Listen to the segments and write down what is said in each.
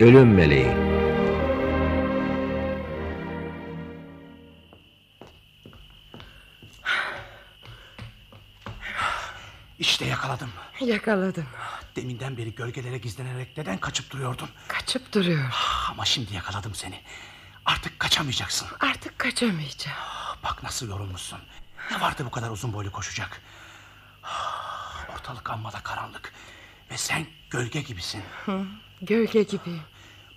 Ölüm Meleği İşte yakaladım. Yakaladım. Deminden beri gölgelere gizlenerek neden kaçıp duruyordun? Kaçıp duruyor. Ah, Ama şimdi yakaladım seni. Artık kaçamayacaksın. Artık kaçamayacağım. Ah, Bak nasıl yorulmuşsun. Ne vardı bu kadar uzun boylu koşacak? Ah, Ortalık amma da karanlık. Ve sen gölge gibisin. Hı, gölge gibi.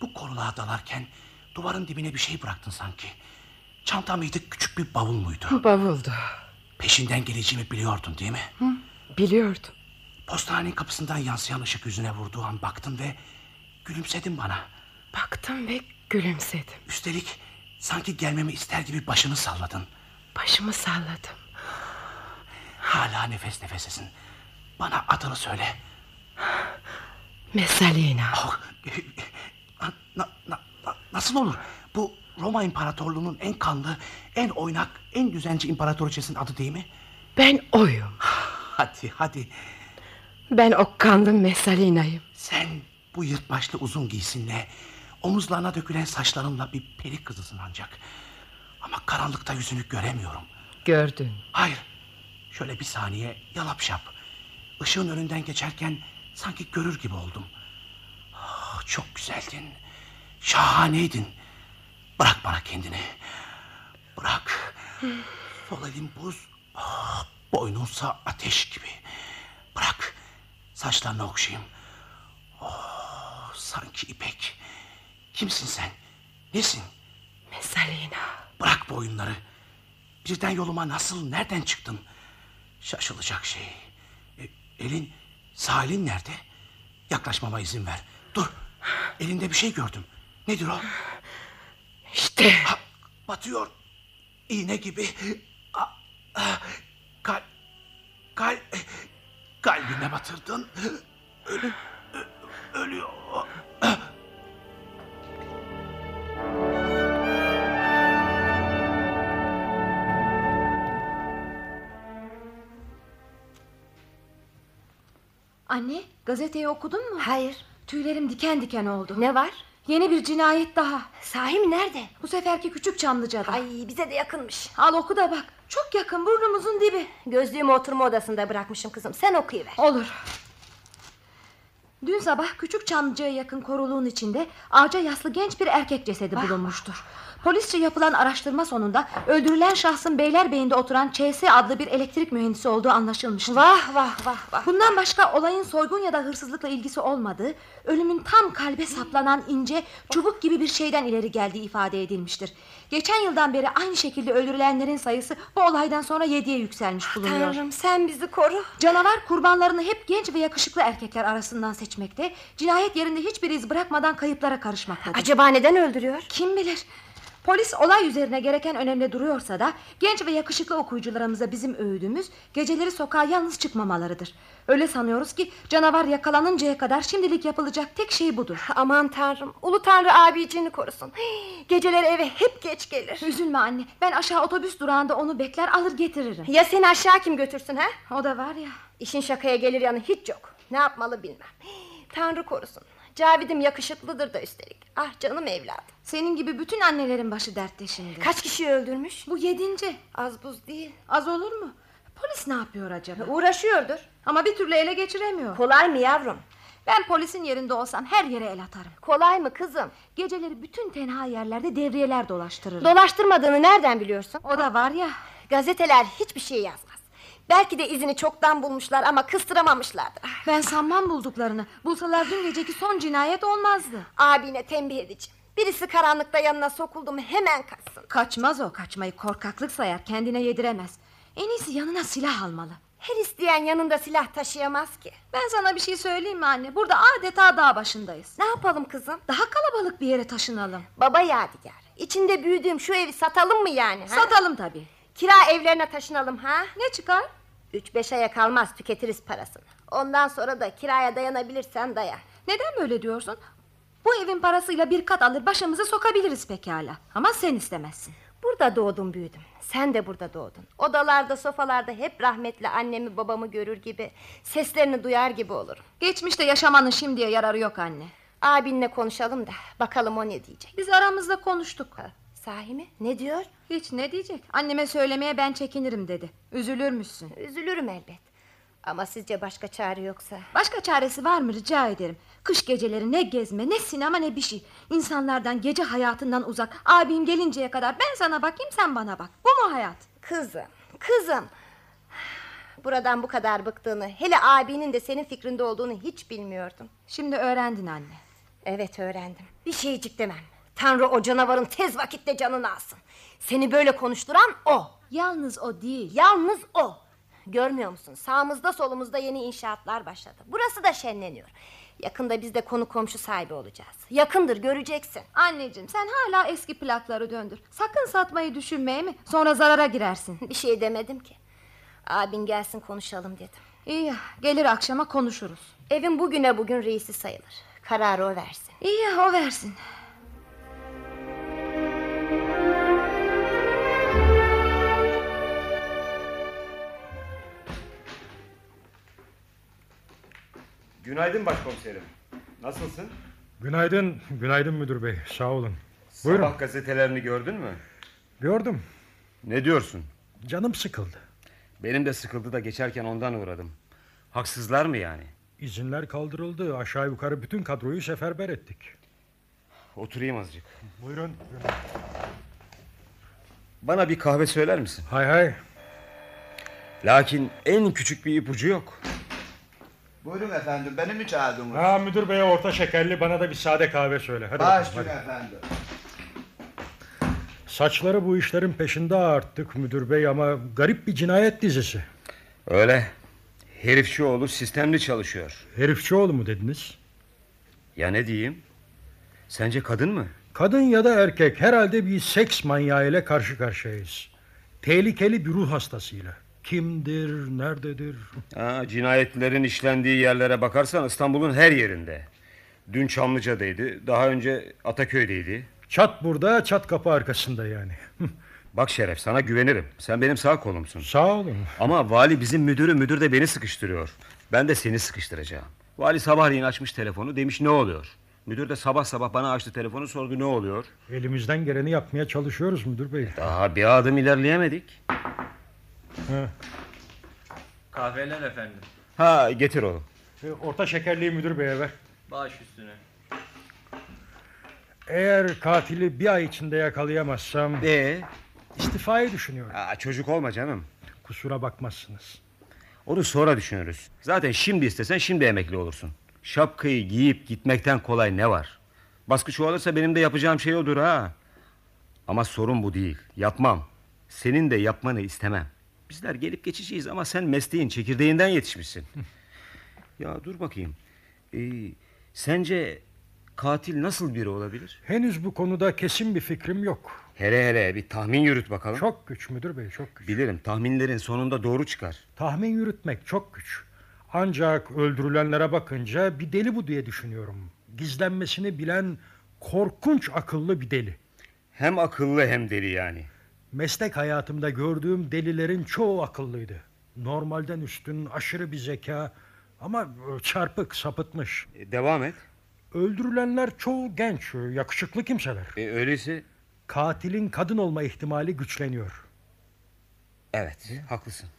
Bu koruğa dalarken duvarın dibine bir şey bıraktın sanki. Çanta mıydı küçük bir bavul muydu? Bavuldu. Peşinden geleceğimi biliyordun değil mi? Hı, biliyordum. Postanenin kapısından yansıyan ışık yüzüne vurduğu an baktın ve gülümsedin bana. Baktım ve gülümsedim. Üstelik sanki gelmemi ister gibi başını salladın. Başımı salladım. Hala nefes nefesesin. Bana adını söyle. Messalina. Oh, na- na- na- na- nasıl olur? Bu Roma İmparatorluğu'nun en kanlı, en oynak, en düzenci imparatoriçesinin adı değil mi? Ben oyum. Hadi hadi. Ben o kanlı Messalina'yım. Sen bu yırtmaçlı uzun giysinle, omuzlarına dökülen saçlarınla bir peri kızısın ancak. Ama karanlıkta yüzünü göremiyorum. Gördün. Hayır. Şöyle bir saniye yalap şap. Işığın önünden geçerken sanki görür gibi oldum. Çok güzeldin. Şahaneydin. Bırak bana kendini. Bırak. Sol elin buz. ah, Boynunsa ateş gibi. Bırak. Saçlarını okşayayım. Oh, sanki ipek. Kimsin sen? Nesin? Messalina. Bırak bu oyunları. Birden yoluma nasıl, nereden çıktın? Şaşılacak şey. E, elin, sağ elin nerede? Yaklaşmama izin ver. Dur, elinde bir şey gördüm. Nedir o? İşte. Ha, batıyor. İğne gibi. Ah, ah, Kal, kal, kalbime batırdın. Ölü, ölüyor. Anne gazeteyi okudun mu? Hayır. Tüylerim diken diken oldu. Ne var? Yeni bir cinayet daha. Sahi mi nerede? Bu seferki küçük Çamlıca'da. Ay bize de yakınmış. Al oku da bak. Çok yakın burnumuzun dibi. Gözlüğümü oturma odasında bırakmışım kızım. Sen okuyuver. Olur. Dün sabah küçük Çamlıca'ya yakın koruluğun içinde ağaca yaslı genç bir erkek cesedi bulunmuştur. Polisçe yapılan araştırma sonunda öldürülen şahsın Beylerbeyi'nde oturan ÇS adlı bir elektrik mühendisi olduğu anlaşılmıştır. Vah vah vah vah. Bundan başka olayın soygun ya da hırsızlıkla ilgisi olmadığı, ölümün tam kalbe saplanan ince, çubuk gibi bir şeyden ileri geldiği ifade edilmiştir. Geçen yıldan beri aynı şekilde öldürülenlerin sayısı bu olaydan sonra yediye yükselmiş bulunuyor. Tanrım sen bizi koru. Canavar kurbanlarını hep genç ve yakışıklı erkekler arasından seçmekte, cinayet yerinde hiçbir iz bırakmadan kayıplara karışmaktadır. Acaba neden öldürüyor? Kim bilir? Polis olay üzerine gereken önemli duruyorsa da genç ve yakışıklı okuyucularımıza bizim öğüdümüz geceleri sokağa yalnız çıkmamalarıdır. Öyle sanıyoruz ki canavar yakalanıncaya kadar şimdilik yapılacak tek şey budur. Aman tanrım. Ulu tanrı abicini korusun. Geceleri eve hep geç gelir. Üzülme anne ben aşağı otobüs durağında onu bekler alır getiririm. Ya seni aşağı kim götürsün ha? O da var ya. İşin şakaya gelir yanı hiç yok. Ne yapmalı bilmem. Tanrı korusun. Cavidim yakışıklıdır da üstelik. Ah canım evladım. Senin gibi bütün annelerin başı dertte şimdi. Kaç kişi öldürmüş? Bu yedinci. Az buz değil. Az olur mu? Polis ne yapıyor acaba? Uğraşıyordur. Ama bir türlü ele geçiremiyor. Kolay mı yavrum? Ben polisin yerinde olsam her yere el atarım. Kolay mı kızım? Geceleri bütün tenha yerlerde devriyeler dolaştırırım. Dolaştırmadığını nereden biliyorsun? o da var ya. Gazeteler hiçbir şey yazmaz. Belki de izini çoktan bulmuşlar ama kıstıramamışlardır. Ben sanmam bulduklarını. Bulsalar dün geceki son cinayet olmazdı. Abine tembih edeceğim. Birisi karanlıkta yanına sokuldu mu hemen kaçsın. Kaçmaz o kaçmayı korkaklık sayar kendine yediremez. En iyisi yanına silah almalı. Her isteyen yanında silah taşıyamaz ki. Ben sana bir şey söyleyeyim mi anne? Burada adeta dağ başındayız. Ne yapalım kızım? Daha kalabalık bir yere taşınalım. Baba yadigar. İçinde büyüdüğüm şu evi satalım mı yani? Ha? Satalım tabii. Kira evlerine taşınalım ha? Ne çıkar? Üç beş aya kalmaz tüketiriz parasını. Ondan sonra da kiraya dayanabilirsen dayan. Neden böyle diyorsun? Bu evin parasıyla bir kat alır başımızı sokabiliriz pekala. Ama sen istemezsin. Burada doğdum büyüdüm. Sen de burada doğdun. Odalarda sofalarda hep rahmetli annemi babamı görür gibi... ...seslerini duyar gibi olurum. Geçmişte yaşamanın şimdiye yararı yok anne. Abinle konuşalım da bakalım o ne diyecek. Biz aramızda konuştuk. Ha, Sahi mi? Ne diyor? Hiç ne diyecek? Anneme söylemeye ben çekinirim dedi. Üzülürmüşsün. Üzülürüm elbet. Ama sizce başka çare yoksa? Başka çaresi var mı rica ederim. Kış geceleri ne gezme ne sinema ne bir şey. İnsanlardan gece hayatından uzak. Abim gelinceye kadar ben sana bakayım sen bana bak. Bu mu hayat? Kızım, kızım. Buradan bu kadar bıktığını, hele abinin de senin fikrinde olduğunu hiç bilmiyordum. Şimdi öğrendin anne. Evet öğrendim. Bir şeycik demem. Tanrı o canavarın tez vakitte canını alsın. Seni böyle konuşturan o. Yalnız o değil. Yalnız o. Görmüyor musun? Sağımızda solumuzda yeni inşaatlar başladı. Burası da şenleniyor. Yakında biz de konu komşu sahibi olacağız. Yakındır göreceksin. Anneciğim sen hala eski plakları döndür. Sakın satmayı düşünmeye mi? Sonra zarara girersin. Bir şey demedim ki. Abin gelsin konuşalım dedim. İyi gelir akşama konuşuruz. Evin bugüne bugün reisi sayılır. Kararı o versin. İyi o versin. Günaydın başkomiserim. Nasılsın? Günaydın, günaydın müdür bey. Sağ olun. Buyurun. Sabah gazetelerini gördün mü? Gördüm. Ne diyorsun? Canım sıkıldı. Benim de sıkıldı da geçerken ondan uğradım. Haksızlar mı yani? İzinler kaldırıldı. Aşağı yukarı bütün kadroyu seferber ettik. Oturayım azıcık. Buyurun. Bana bir kahve söyler misin? Hay hay. Lakin en küçük bir ipucu yok. Buyurun efendim beni mi çağırdınız? Ha müdür beye orta şekerli bana da bir sade kahve söyle. Hadi Baş bakalım, hadi. efendim. Saçları bu işlerin peşinde arttık müdür bey ama garip bir cinayet dizisi. Öyle. Herifçioğlu sistemli çalışıyor. Herifçioğlu mu dediniz? Ya ne diyeyim? Sence kadın mı? Kadın ya da erkek herhalde bir seks manyağı ile karşı karşıyayız. Tehlikeli bir ruh hastasıyla. Kimdir, nerededir? Ha, cinayetlerin işlendiği yerlere bakarsan İstanbul'un her yerinde. Dün Çamlıca'daydı. Daha önce Ataköy'deydi. Çat burada, çat kapı arkasında yani. Bak Şeref sana güvenirim. Sen benim sağ kolumsun. Sağ olun. Ama vali bizim müdürü müdür de beni sıkıştırıyor. Ben de seni sıkıştıracağım. Vali sabahleyin açmış telefonu demiş ne oluyor? Müdür de sabah sabah bana açtı telefonu sordu ne oluyor? Elimizden geleni yapmaya çalışıyoruz müdür bey. Daha bir adım ilerleyemedik. Ha. Kahveler efendim. Ha getir oğlum. E, Orta şekerliği müdür beye ver. Baş üstüne. Eğer katili bir ay içinde yakalayamazsam Ee, istifayı düşünüyorum. aa, çocuk olma canım. Kusura bakmazsınız. Onu sonra düşünürüz. Zaten şimdi istesen şimdi emekli olursun. Şapkayı giyip gitmekten kolay ne var? Baskı çoğalırsa benim de yapacağım şey odur ha. Ama sorun bu değil. Yapmam. Senin de yapmanı istemem. Bizler gelip geçeceğiz ama sen mesleğin çekirdeğinden yetişmişsin. ya dur bakayım. Ee, sence katil nasıl biri olabilir? Henüz bu konuda kesin bir fikrim yok. Hele hele bir tahmin yürüt bakalım. Çok güç müdür bey çok güç. Bilirim tahminlerin sonunda doğru çıkar. Tahmin yürütmek çok güç. Ancak öldürülenlere bakınca bir deli bu diye düşünüyorum. Gizlenmesini bilen korkunç akıllı bir deli. Hem akıllı hem deli yani. Meslek hayatımda gördüğüm delilerin çoğu akıllıydı. Normalden üstün, aşırı bir zeka ama çarpık, sapıtmış. E, devam et. Öldürülenler çoğu genç, yakışıklı kimseler. E, öyleyse Katilin kadın olma ihtimali güçleniyor. evet haklısın.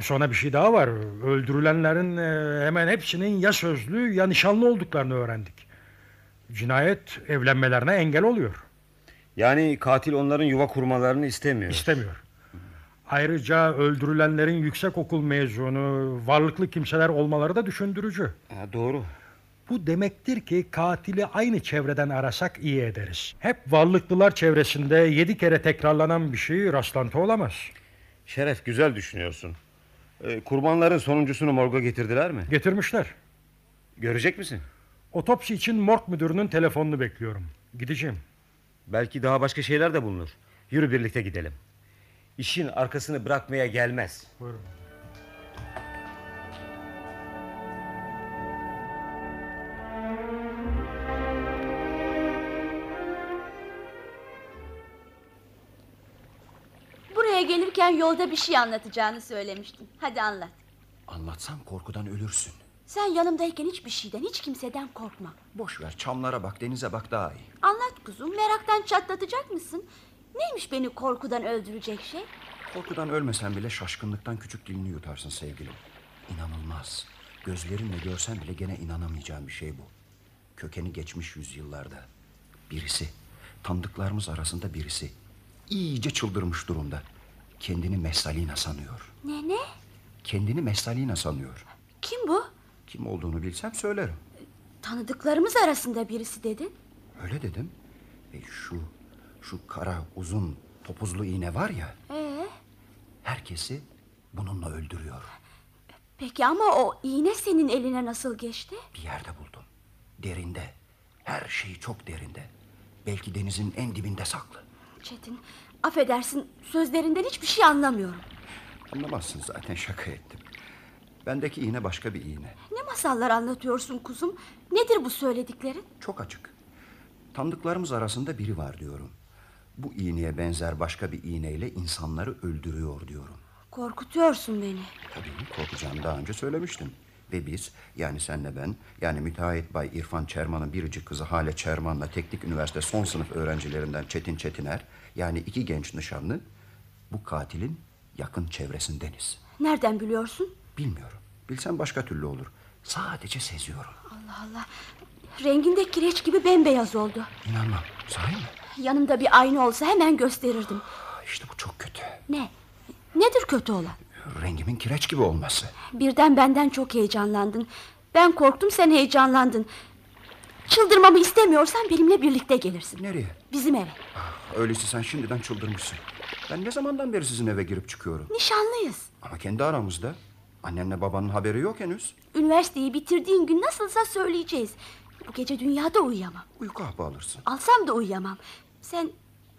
Sonra bir şey daha var. Öldürülenlerin e, hemen hepsinin ya sözlü ya nişanlı olduklarını öğrendik. Cinayet evlenmelerine engel oluyor. Yani katil onların yuva kurmalarını istemiyor. İstemiyor. Ayrıca öldürülenlerin yüksek okul mezunu, varlıklı kimseler olmaları da düşündürücü. Ha, doğru. Bu demektir ki katili aynı çevreden arasak iyi ederiz. Hep varlıklılar çevresinde yedi kere tekrarlanan bir şey rastlantı olamaz. Şeref güzel düşünüyorsun. E, kurbanların sonuncusunu morga getirdiler mi? Getirmişler. Görecek misin? Otopsi için morg müdürünün telefonunu bekliyorum. Gideceğim. Belki daha başka şeyler de bulunur. Yürü birlikte gidelim. İşin arkasını bırakmaya gelmez. Buyurun. Buraya gelirken yolda bir şey anlatacağını söylemiştin. Hadi anlat. Anlatsam korkudan ölürsün. Sen yanımdayken hiçbir şeyden hiç kimseden korkma. Boş ver çamlara bak denize bak daha iyi. Anlat kuzum meraktan çatlatacak mısın? Neymiş beni korkudan öldürecek şey? Korkudan ölmesen bile şaşkınlıktan küçük dilini yutarsın sevgilim. İnanılmaz. Gözlerinle görsen bile gene inanamayacağın bir şey bu. Kökeni geçmiş yüzyıllarda. Birisi, tanıdıklarımız arasında birisi. iyice çıldırmış durumda. Kendini Messalina sanıyor. Ne ne? Kendini Messalina sanıyor. Kim bu? Kim olduğunu bilsem söylerim. Tanıdıklarımız arasında birisi dedin. Öyle dedim. E şu, şu kara uzun topuzlu iğne var ya... Ee, Herkesi bununla öldürüyor. peki ama o iğne senin eline nasıl geçti? Bir yerde buldum. Derinde. Her şey çok derinde. Belki denizin en dibinde saklı. Çetin affedersin sözlerinden hiçbir şey anlamıyorum. Anlamazsın zaten şaka ettim. Bendeki iğne başka bir iğne. Ne masallar anlatıyorsun kuzum? Nedir bu söylediklerin? Çok açık. Tanıdıklarımız arasında biri var diyorum. Bu iğneye benzer başka bir iğneyle insanları öldürüyor diyorum. Korkutuyorsun beni. Tabii korkacağımı daha önce söylemiştim. Ve biz yani senle ben yani müteahhit bay İrfan Çerman'ın biricik kızı Hale Çerman'la Teknik Üniversite son sınıf öğrencilerinden Çetin Çetiner yani iki genç nişanlı bu katilin yakın çevresindeniz. Nereden biliyorsun? Bilmiyorum. Bilsem başka türlü olur. Sadece seziyorum. Allah Allah. Renginde kireç gibi bembeyaz oldu. İnanmam. Sahi mi? Yanımda bir ayna olsa hemen gösterirdim. İşte bu çok kötü. Ne? Nedir kötü olan? Rengimin kireç gibi olması. Birden benden çok heyecanlandın. Ben korktum sen heyecanlandın. Çıldırmamı istemiyorsan benimle birlikte gelirsin. Nereye? Bizim eve. Öyleyse sen şimdiden çıldırmışsın. Ben ne zamandan beri sizin eve girip çıkıyorum? Nişanlıyız. Ama kendi aramızda. Annenle babanın haberi yok henüz. Üniversiteyi bitirdiğin gün nasılsa söyleyeceğiz. Bu gece dünyada uyuyamam. Uyku hapı alırsın. Alsam da uyuyamam. Sen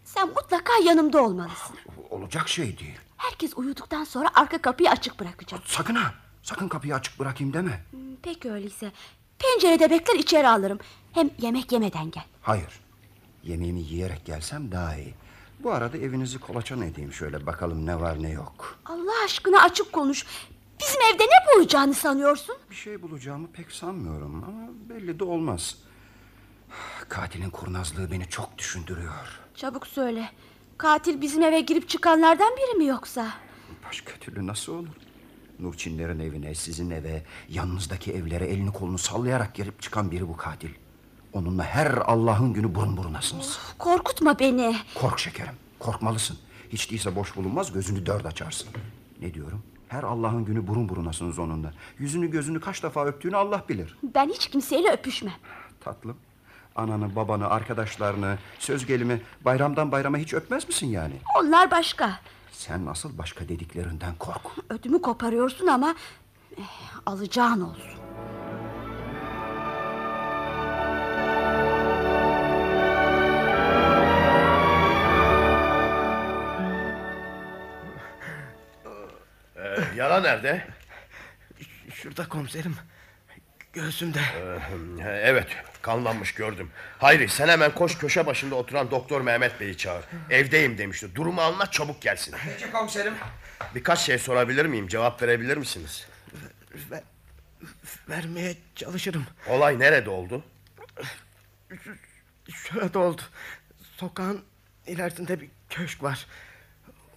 sen mutlaka yanımda olmalısın. Olacak şey değil. Herkes uyuduktan sonra arka kapıyı açık bırakacağım. Sakın ha. Sakın kapıyı açık bırakayım deme. Hmm, Peki öyleyse. Pencerede bekler içeri alırım. Hem yemek yemeden gel. Hayır. Yemeğimi yiyerek gelsem daha iyi. Bu arada evinizi kolaçan edeyim şöyle bakalım ne var ne yok. Allah aşkına açık konuş. Bizim evde ne bulacağını sanıyorsun? Bir şey bulacağımı pek sanmıyorum ama belli de olmaz. Katilin kurnazlığı beni çok düşündürüyor. Çabuk söyle. Katil bizim eve girip çıkanlardan biri mi yoksa? Başka türlü nasıl olur? Nurçinlerin evine, sizin eve, yanınızdaki evlere elini kolunu sallayarak girip çıkan biri bu katil. Onunla her Allah'ın günü burun burunasınız. Korkutma beni. Kork şekerim, korkmalısın. Hiç değilse boş bulunmaz, gözünü dört açarsın. Ne diyorum? Her Allah'ın günü burun burunasınız onunla. Yüzünü gözünü kaç defa öptüğünü Allah bilir. Ben hiç kimseyle öpüşmem. Tatlım. Ananı, babanı, arkadaşlarını, söz gelimi bayramdan bayrama hiç öpmez misin yani? Onlar başka. Sen nasıl başka dediklerinden kork. Ödümü koparıyorsun ama eh, alacağın olsun. Yara nerede? Şurada komiserim. Göğsümde. Ee, evet kanlanmış gördüm. Hayri sen hemen koş köşe başında oturan doktor Mehmet Bey'i çağır. Evdeyim demişti. Durumu anlat çabuk gelsin. Peki komiserim. Birkaç şey sorabilir miyim? Cevap verebilir misiniz? Ver, vermeye çalışırım. Olay nerede oldu? Şöyle oldu. Sokağın ilerisinde bir köşk var.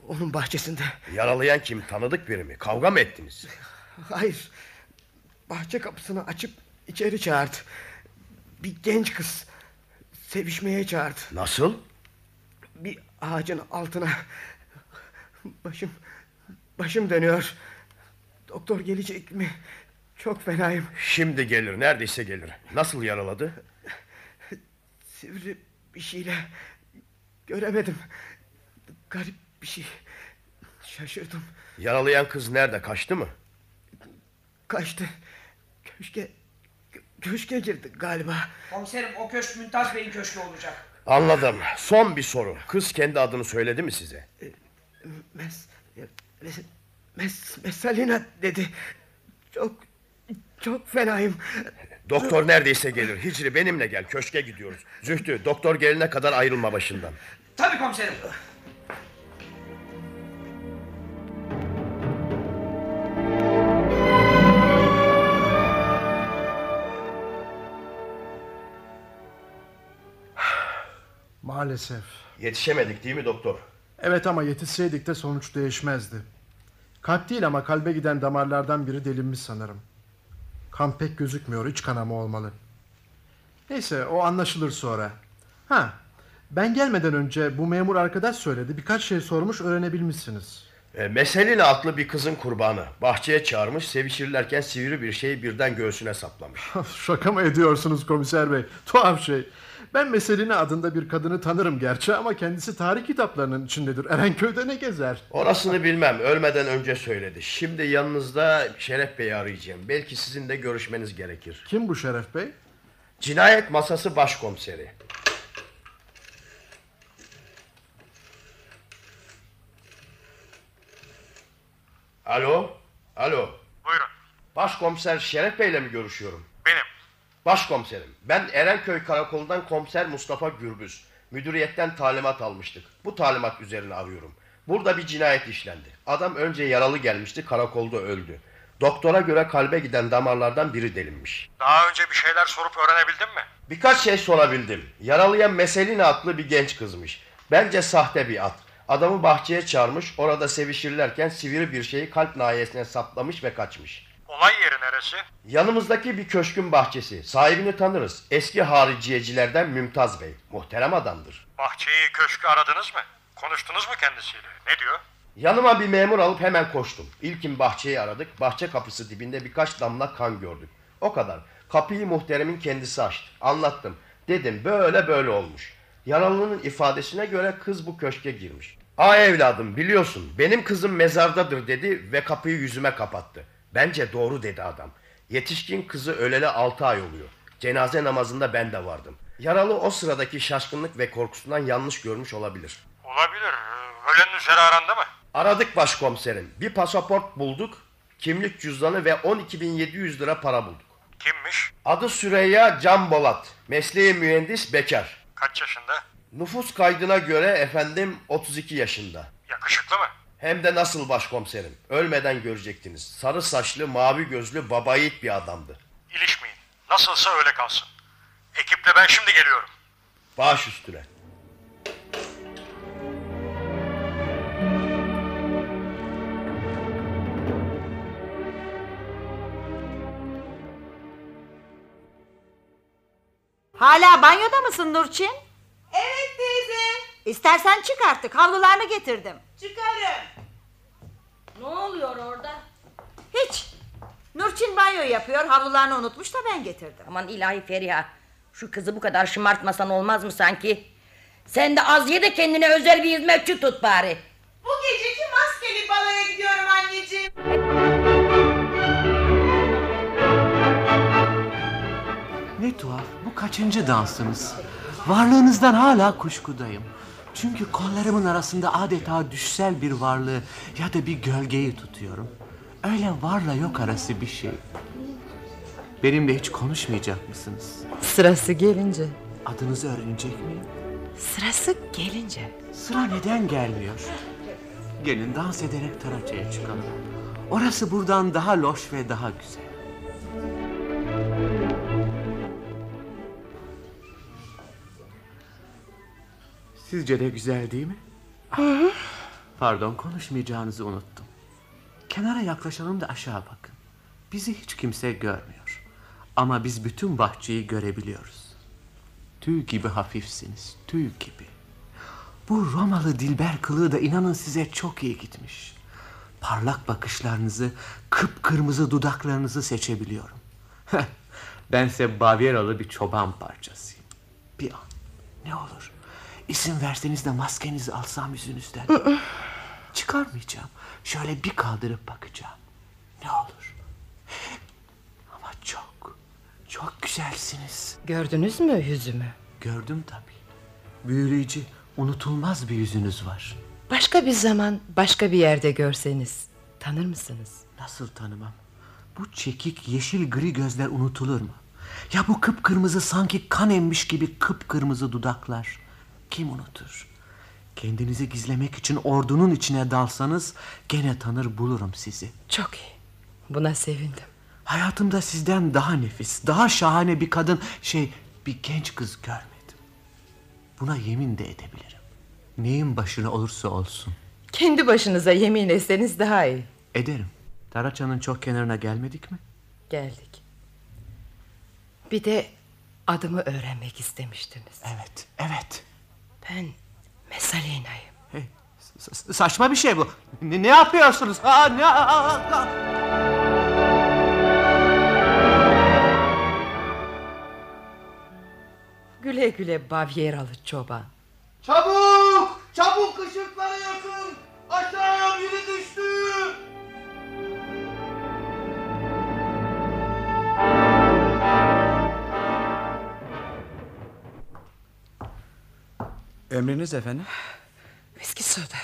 Onun bahçesinde. Yaralayan kim? Tanıdık biri mi? Kavga mı ettiniz? Hayır. Bahçe kapısını açıp içeri çağırdı. Bir genç kız. Sevişmeye çağırdı. Nasıl? Bir ağacın altına. Başım başım dönüyor. Doktor gelecek mi? Çok fenayım. Şimdi gelir neredeyse gelir. Nasıl yaraladı? Sivri bir şeyle göremedim. Garip bir şey. Şaşırdım. Yaralayan kız nerede? Kaçtı mı? Kaçtı. Köşke köşke girdi galiba. Komiserim o köşk Mümtaz Bey'in köşkü olacak. Anladım. Son bir soru. Kız kendi adını söyledi mi size? Mes, mes, mes Messalina dedi. Çok çok fenayım. Doktor neredeyse gelir. Hicri benimle gel. Köşke gidiyoruz. Zühtü doktor gelene kadar ayrılma başından. Tabii komiserim. Maalesef. Yetişemedik değil mi doktor? Evet ama yetişseydik de sonuç değişmezdi. Kalp değil ama kalbe giden damarlardan biri delinmiş sanırım. Kan pek gözükmüyor, iç kanama olmalı. Neyse o anlaşılır sonra. Ha, ben gelmeden önce bu memur arkadaş söyledi. Birkaç şey sormuş öğrenebilmişsiniz. E, Meselin adlı bir kızın kurbanı. Bahçeye çağırmış, sevişirlerken sivri bir şeyi birden göğsüne saplamış. Şaka mı ediyorsunuz komiser bey? Tuhaf şey. Ben Meselini adında bir kadını tanırım gerçi ama kendisi tarih kitaplarının içindedir. Erenköy'de ne gezer? Orasını bilmem, ölmeden önce söyledi. Şimdi yanınızda Şeref Bey'i arayacağım. Belki sizin de görüşmeniz gerekir. Kim bu Şeref Bey? Cinayet masası başkomiseri. Alo, alo. Buyurun. Başkomiser Şeref Bey'le mi görüşüyorum? Benim. Başkomiserim, ben Erenköy Karakolu'ndan komiser Mustafa Gürbüz. Müdüriyetten talimat almıştık. Bu talimat üzerine arıyorum. Burada bir cinayet işlendi. Adam önce yaralı gelmişti, karakolda öldü. Doktora göre kalbe giden damarlardan biri delinmiş. Daha önce bir şeyler sorup öğrenebildin mi? Birkaç şey sorabildim. Yaralıya Meselina adlı bir genç kızmış. Bence sahte bir at. Adamı bahçeye çağırmış, orada sevişirlerken sivri bir şeyi kalp nahiyesine saplamış ve kaçmış. Olay yeri neresi? Yanımızdaki bir köşkün bahçesi. Sahibini tanırız. Eski hariciyecilerden Mümtaz Bey. Muhterem adamdır. Bahçeyi, köşkü aradınız mı? Konuştunuz mu kendisiyle? Ne diyor? Yanıma bir memur alıp hemen koştum. İlkin bahçeyi aradık. Bahçe kapısı dibinde birkaç damla kan gördük. O kadar. Kapıyı muhteremin kendisi açtı. Anlattım. Dedim böyle böyle olmuş. Yaralının ifadesine göre kız bu köşke girmiş. Aa evladım biliyorsun benim kızım mezardadır dedi ve kapıyı yüzüme kapattı. Bence doğru dedi adam. Yetişkin kızı öleli altı ay oluyor. Cenaze namazında ben de vardım. Yaralı o sıradaki şaşkınlık ve korkusundan yanlış görmüş olabilir. Olabilir. Ölenin üzeri aranda mı? Aradık başkomiserim. Bir pasaport bulduk. Kimlik cüzdanı ve 12.700 lira para bulduk. Kimmiş? Adı Süreyya Can Bolat. Mesleği mühendis bekar. Kaç yaşında? Nüfus kaydına göre efendim 32 yaşında. Yakışıklı mı? Hem de nasıl başkomiserim. Ölmeden görecektiniz. Sarı saçlı, mavi gözlü, babayit bir adamdı. İlişmeyin. Nasılsa öyle kalsın. Ekiple ben şimdi geliyorum. Baş üstüne. Hala banyoda mısın Nurçin? Evet teyze. İstersen çık artık havlularını getirdim. Çıkarım. Ne oluyor orada? Hiç. Nurçin banyo yapıyor havlularını unutmuş da ben getirdim. Aman ilahi Feriha. Şu kızı bu kadar şımartmasan olmaz mı sanki? Sen de az ye de kendine özel bir hizmetçi tut bari. Bu geceki maskeli baloya gidiyorum anneciğim. Ne tuhaf bu kaçıncı dansınız? Varlığınızdan hala kuşkudayım. Çünkü kollarımın arasında adeta düşsel bir varlığı ya da bir gölgeyi tutuyorum. Öyle varla yok arası bir şey. Benimle hiç konuşmayacak mısınız? Sırası gelince. Adınızı öğrenecek miyim? Sırası gelince. Sıra neden gelmiyor? Gelin dans ederek Taraça'ya çıkalım. Orası buradan daha loş ve daha güzel. Sizce de güzel değil mi? Ah, Pardon konuşmayacağınızı unuttum. Kenara yaklaşalım da aşağı bakın. Bizi hiç kimse görmüyor. Ama biz bütün bahçeyi görebiliyoruz. Tüy gibi hafifsiniz, tüy gibi. Bu Romalı dilber kılığı da inanın size çok iyi gitmiş. Parlak bakışlarınızı, kıpkırmızı dudaklarınızı seçebiliyorum. Bense Bavyeralı bir çoban parçasıyım. Bir an, ne olur. İsim verseniz de maskenizi alsam yüzünüzden. Çıkarmayacağım. Şöyle bir kaldırıp bakacağım. Ne olur. Ama çok, çok güzelsiniz. Gördünüz mü yüzümü? Gördüm tabii. Büyüleyici, unutulmaz bir yüzünüz var. Başka bir zaman, başka bir yerde görseniz tanır mısınız? Nasıl tanımam? Bu çekik yeşil gri gözler unutulur mu? Ya bu kıpkırmızı sanki kan emmiş gibi kıpkırmızı dudaklar. Kim unutur? Kendinizi gizlemek için ordunun içine dalsanız gene tanır bulurum sizi. Çok iyi. Buna sevindim. Hayatımda sizden daha nefis, daha şahane bir kadın, şey bir genç kız görmedim. Buna yemin de edebilirim. Neyin başına olursa olsun. Kendi başınıza yemin etseniz daha iyi. Ederim. Taraça'nın çok kenarına gelmedik mi? Geldik. Bir de adımı öğrenmek istemiştiniz. Evet, evet. Ben Mesalina'yım. S- saçma bir şey bu. Ne, ne yapıyorsunuz? Aa, ne, aa, aa. Güle güle Bavyeralı çoban. Çabuk! Çabuk ışıkları yakın! Aşağıya biri düştü! Emriniz efendim? Viski soda.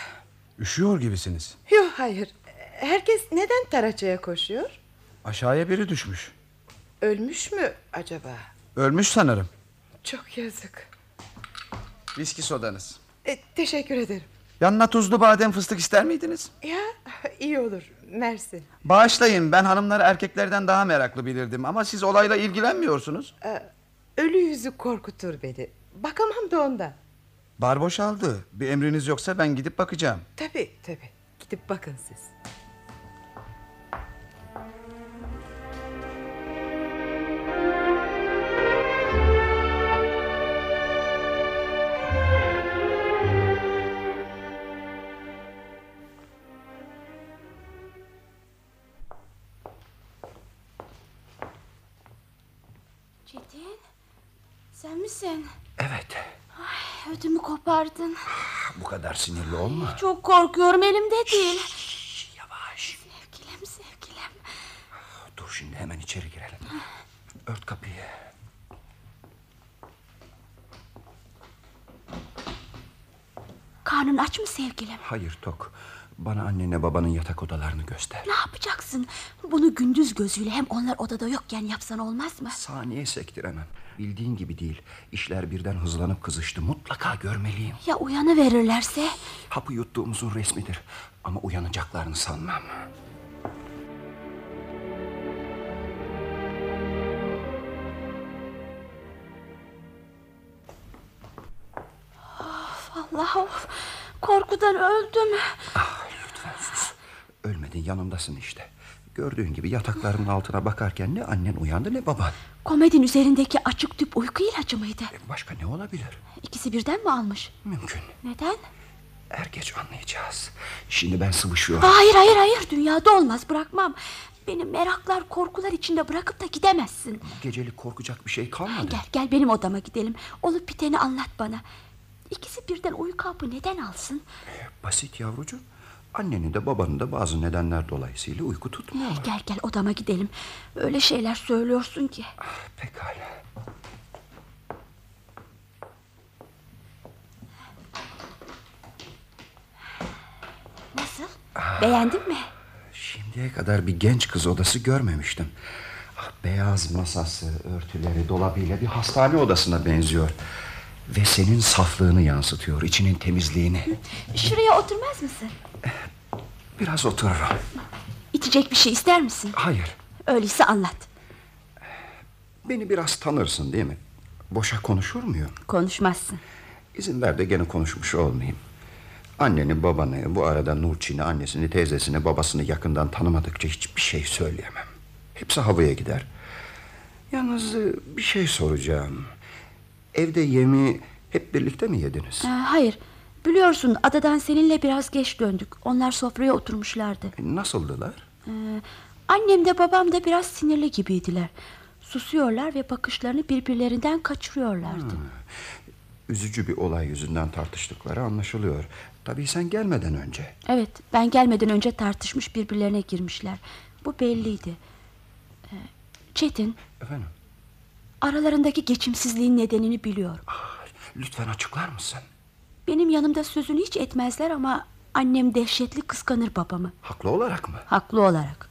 Üşüyor gibisiniz. Yok hayır. Herkes neden Taraça'ya koşuyor? Aşağıya biri düşmüş. Ölmüş mü acaba? Ölmüş sanırım. Çok yazık. Viski sodanız. E, teşekkür ederim. Yanına tuzlu badem fıstık ister miydiniz? Ya iyi olur. Mersi. Bağışlayın ben hanımları erkeklerden daha meraklı bilirdim ama siz olayla ilgilenmiyorsunuz. Ee, ölü yüzü korkutur beni. Bakamam da ondan. Bar boşaldı. Bir emriniz yoksa ben gidip bakacağım. Tabii tabii. Gidip bakın siz. Çetin sen misin? Kopardın. Bu kadar sinirli olma. Çok korkuyorum elimde değil. yavaş. Sevgilim sevgilim. Dur şimdi hemen içeri girelim. Ört kapıyı. Karnın aç mı sevgilim? Hayır Tok. Bana annenle babanın yatak odalarını göster. Ne yapacaksın? Bunu gündüz gözüyle hem onlar odada yokken yapsan olmaz mı? Saniye sektiremem. Bildiğin gibi değil. İşler birden hızlanıp kızıştı. Mutlaka görmeliyim. Ya uyanı verirlerse? Hapı yuttuğumuzun resmidir. Ama uyanacaklarını sanmam. Of Allah of. Korkudan öldüm. Ölmedin yanımdasın işte. Gördüğün gibi yataklarının altına bakarken ne annen uyandı ne baban. Komedin üzerindeki açık tüp uyku ilacı mıydı? Başka ne olabilir? İkisi birden mi almış? Mümkün. Neden? Er geç anlayacağız. Şimdi ben sıvışıyorum. Hayır hayır hayır dünyada olmaz bırakmam. Beni meraklar korkular içinde bırakıp da gidemezsin. Gecelik korkacak bir şey kalmadı. Gel gel benim odama gidelim. Olup biteni anlat bana. İkisi birden uyku hapı neden alsın? Basit yavrucuğum. Annenin de babanın da bazı nedenler dolayısıyla uyku tutmuyor. Gel gel odama gidelim. Öyle şeyler söylüyorsun ki. Pekala. Nasıl? Beğendin mi? Şimdiye kadar bir genç kız odası görmemiştim. Ah, Beyaz masası, örtüleri, dolabıyla bir hastane odasına benziyor. Ve senin saflığını yansıtıyor, içinin temizliğini. Şuraya oturmaz mısın? Biraz otururum. İçecek bir şey ister misin? Hayır, Öyleyse anlat. beni biraz tanırsın değil mi? Boşa konuşur muyum? Konuşmazsın. İzin ver de gene konuşmuş olmayayım. Anneni, babanı, bu arada Nurçin'i, annesini, teyzesini, babasını yakından tanımadıkça hiçbir şey söyleyemem. Hepsi havaya gider. Yalnız e, bir şey soracağım. Evde yemi hep birlikte mi yediniz? Ee, hayır. Biliyorsun adadan seninle biraz geç döndük. Onlar sofraya oturmuşlardı. E, Nasıldılar? Ee, annem de babam da biraz sinirli gibiydiler. Susuyorlar ve bakışlarını birbirlerinden kaçırıyorlardı. Üzücü bir olay yüzünden tartıştıkları anlaşılıyor. Tabii sen gelmeden önce. Evet, ben gelmeden önce tartışmış birbirlerine girmişler. Bu belliydi. Ee, Çetin, Efendim, aralarındaki geçimsizliğin nedenini biliyorum. lütfen açıklar mısın? Benim yanımda sözünü hiç etmezler ama annem dehşetli kıskanır babamı. Haklı olarak mı? Haklı olarak.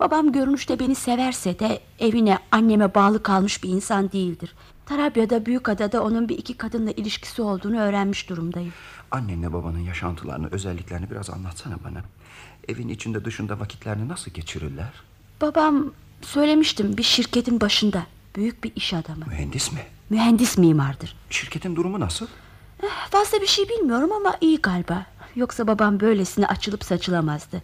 Babam görünüşte beni severse de evine anneme bağlı kalmış bir insan değildir. Tarabya'da Büyükada'da onun bir iki kadınla ilişkisi olduğunu öğrenmiş durumdayım. Annenle babanın yaşantılarını, özelliklerini biraz anlatsana bana. Evin içinde dışında vakitlerini nasıl geçirirler? Babam söylemiştim bir şirketin başında. Büyük bir iş adamı. Mühendis mi? Mühendis mimardır. Şirketin durumu nasıl? Fazla bir şey bilmiyorum ama iyi galiba. Yoksa babam böylesine açılıp saçılamazdı.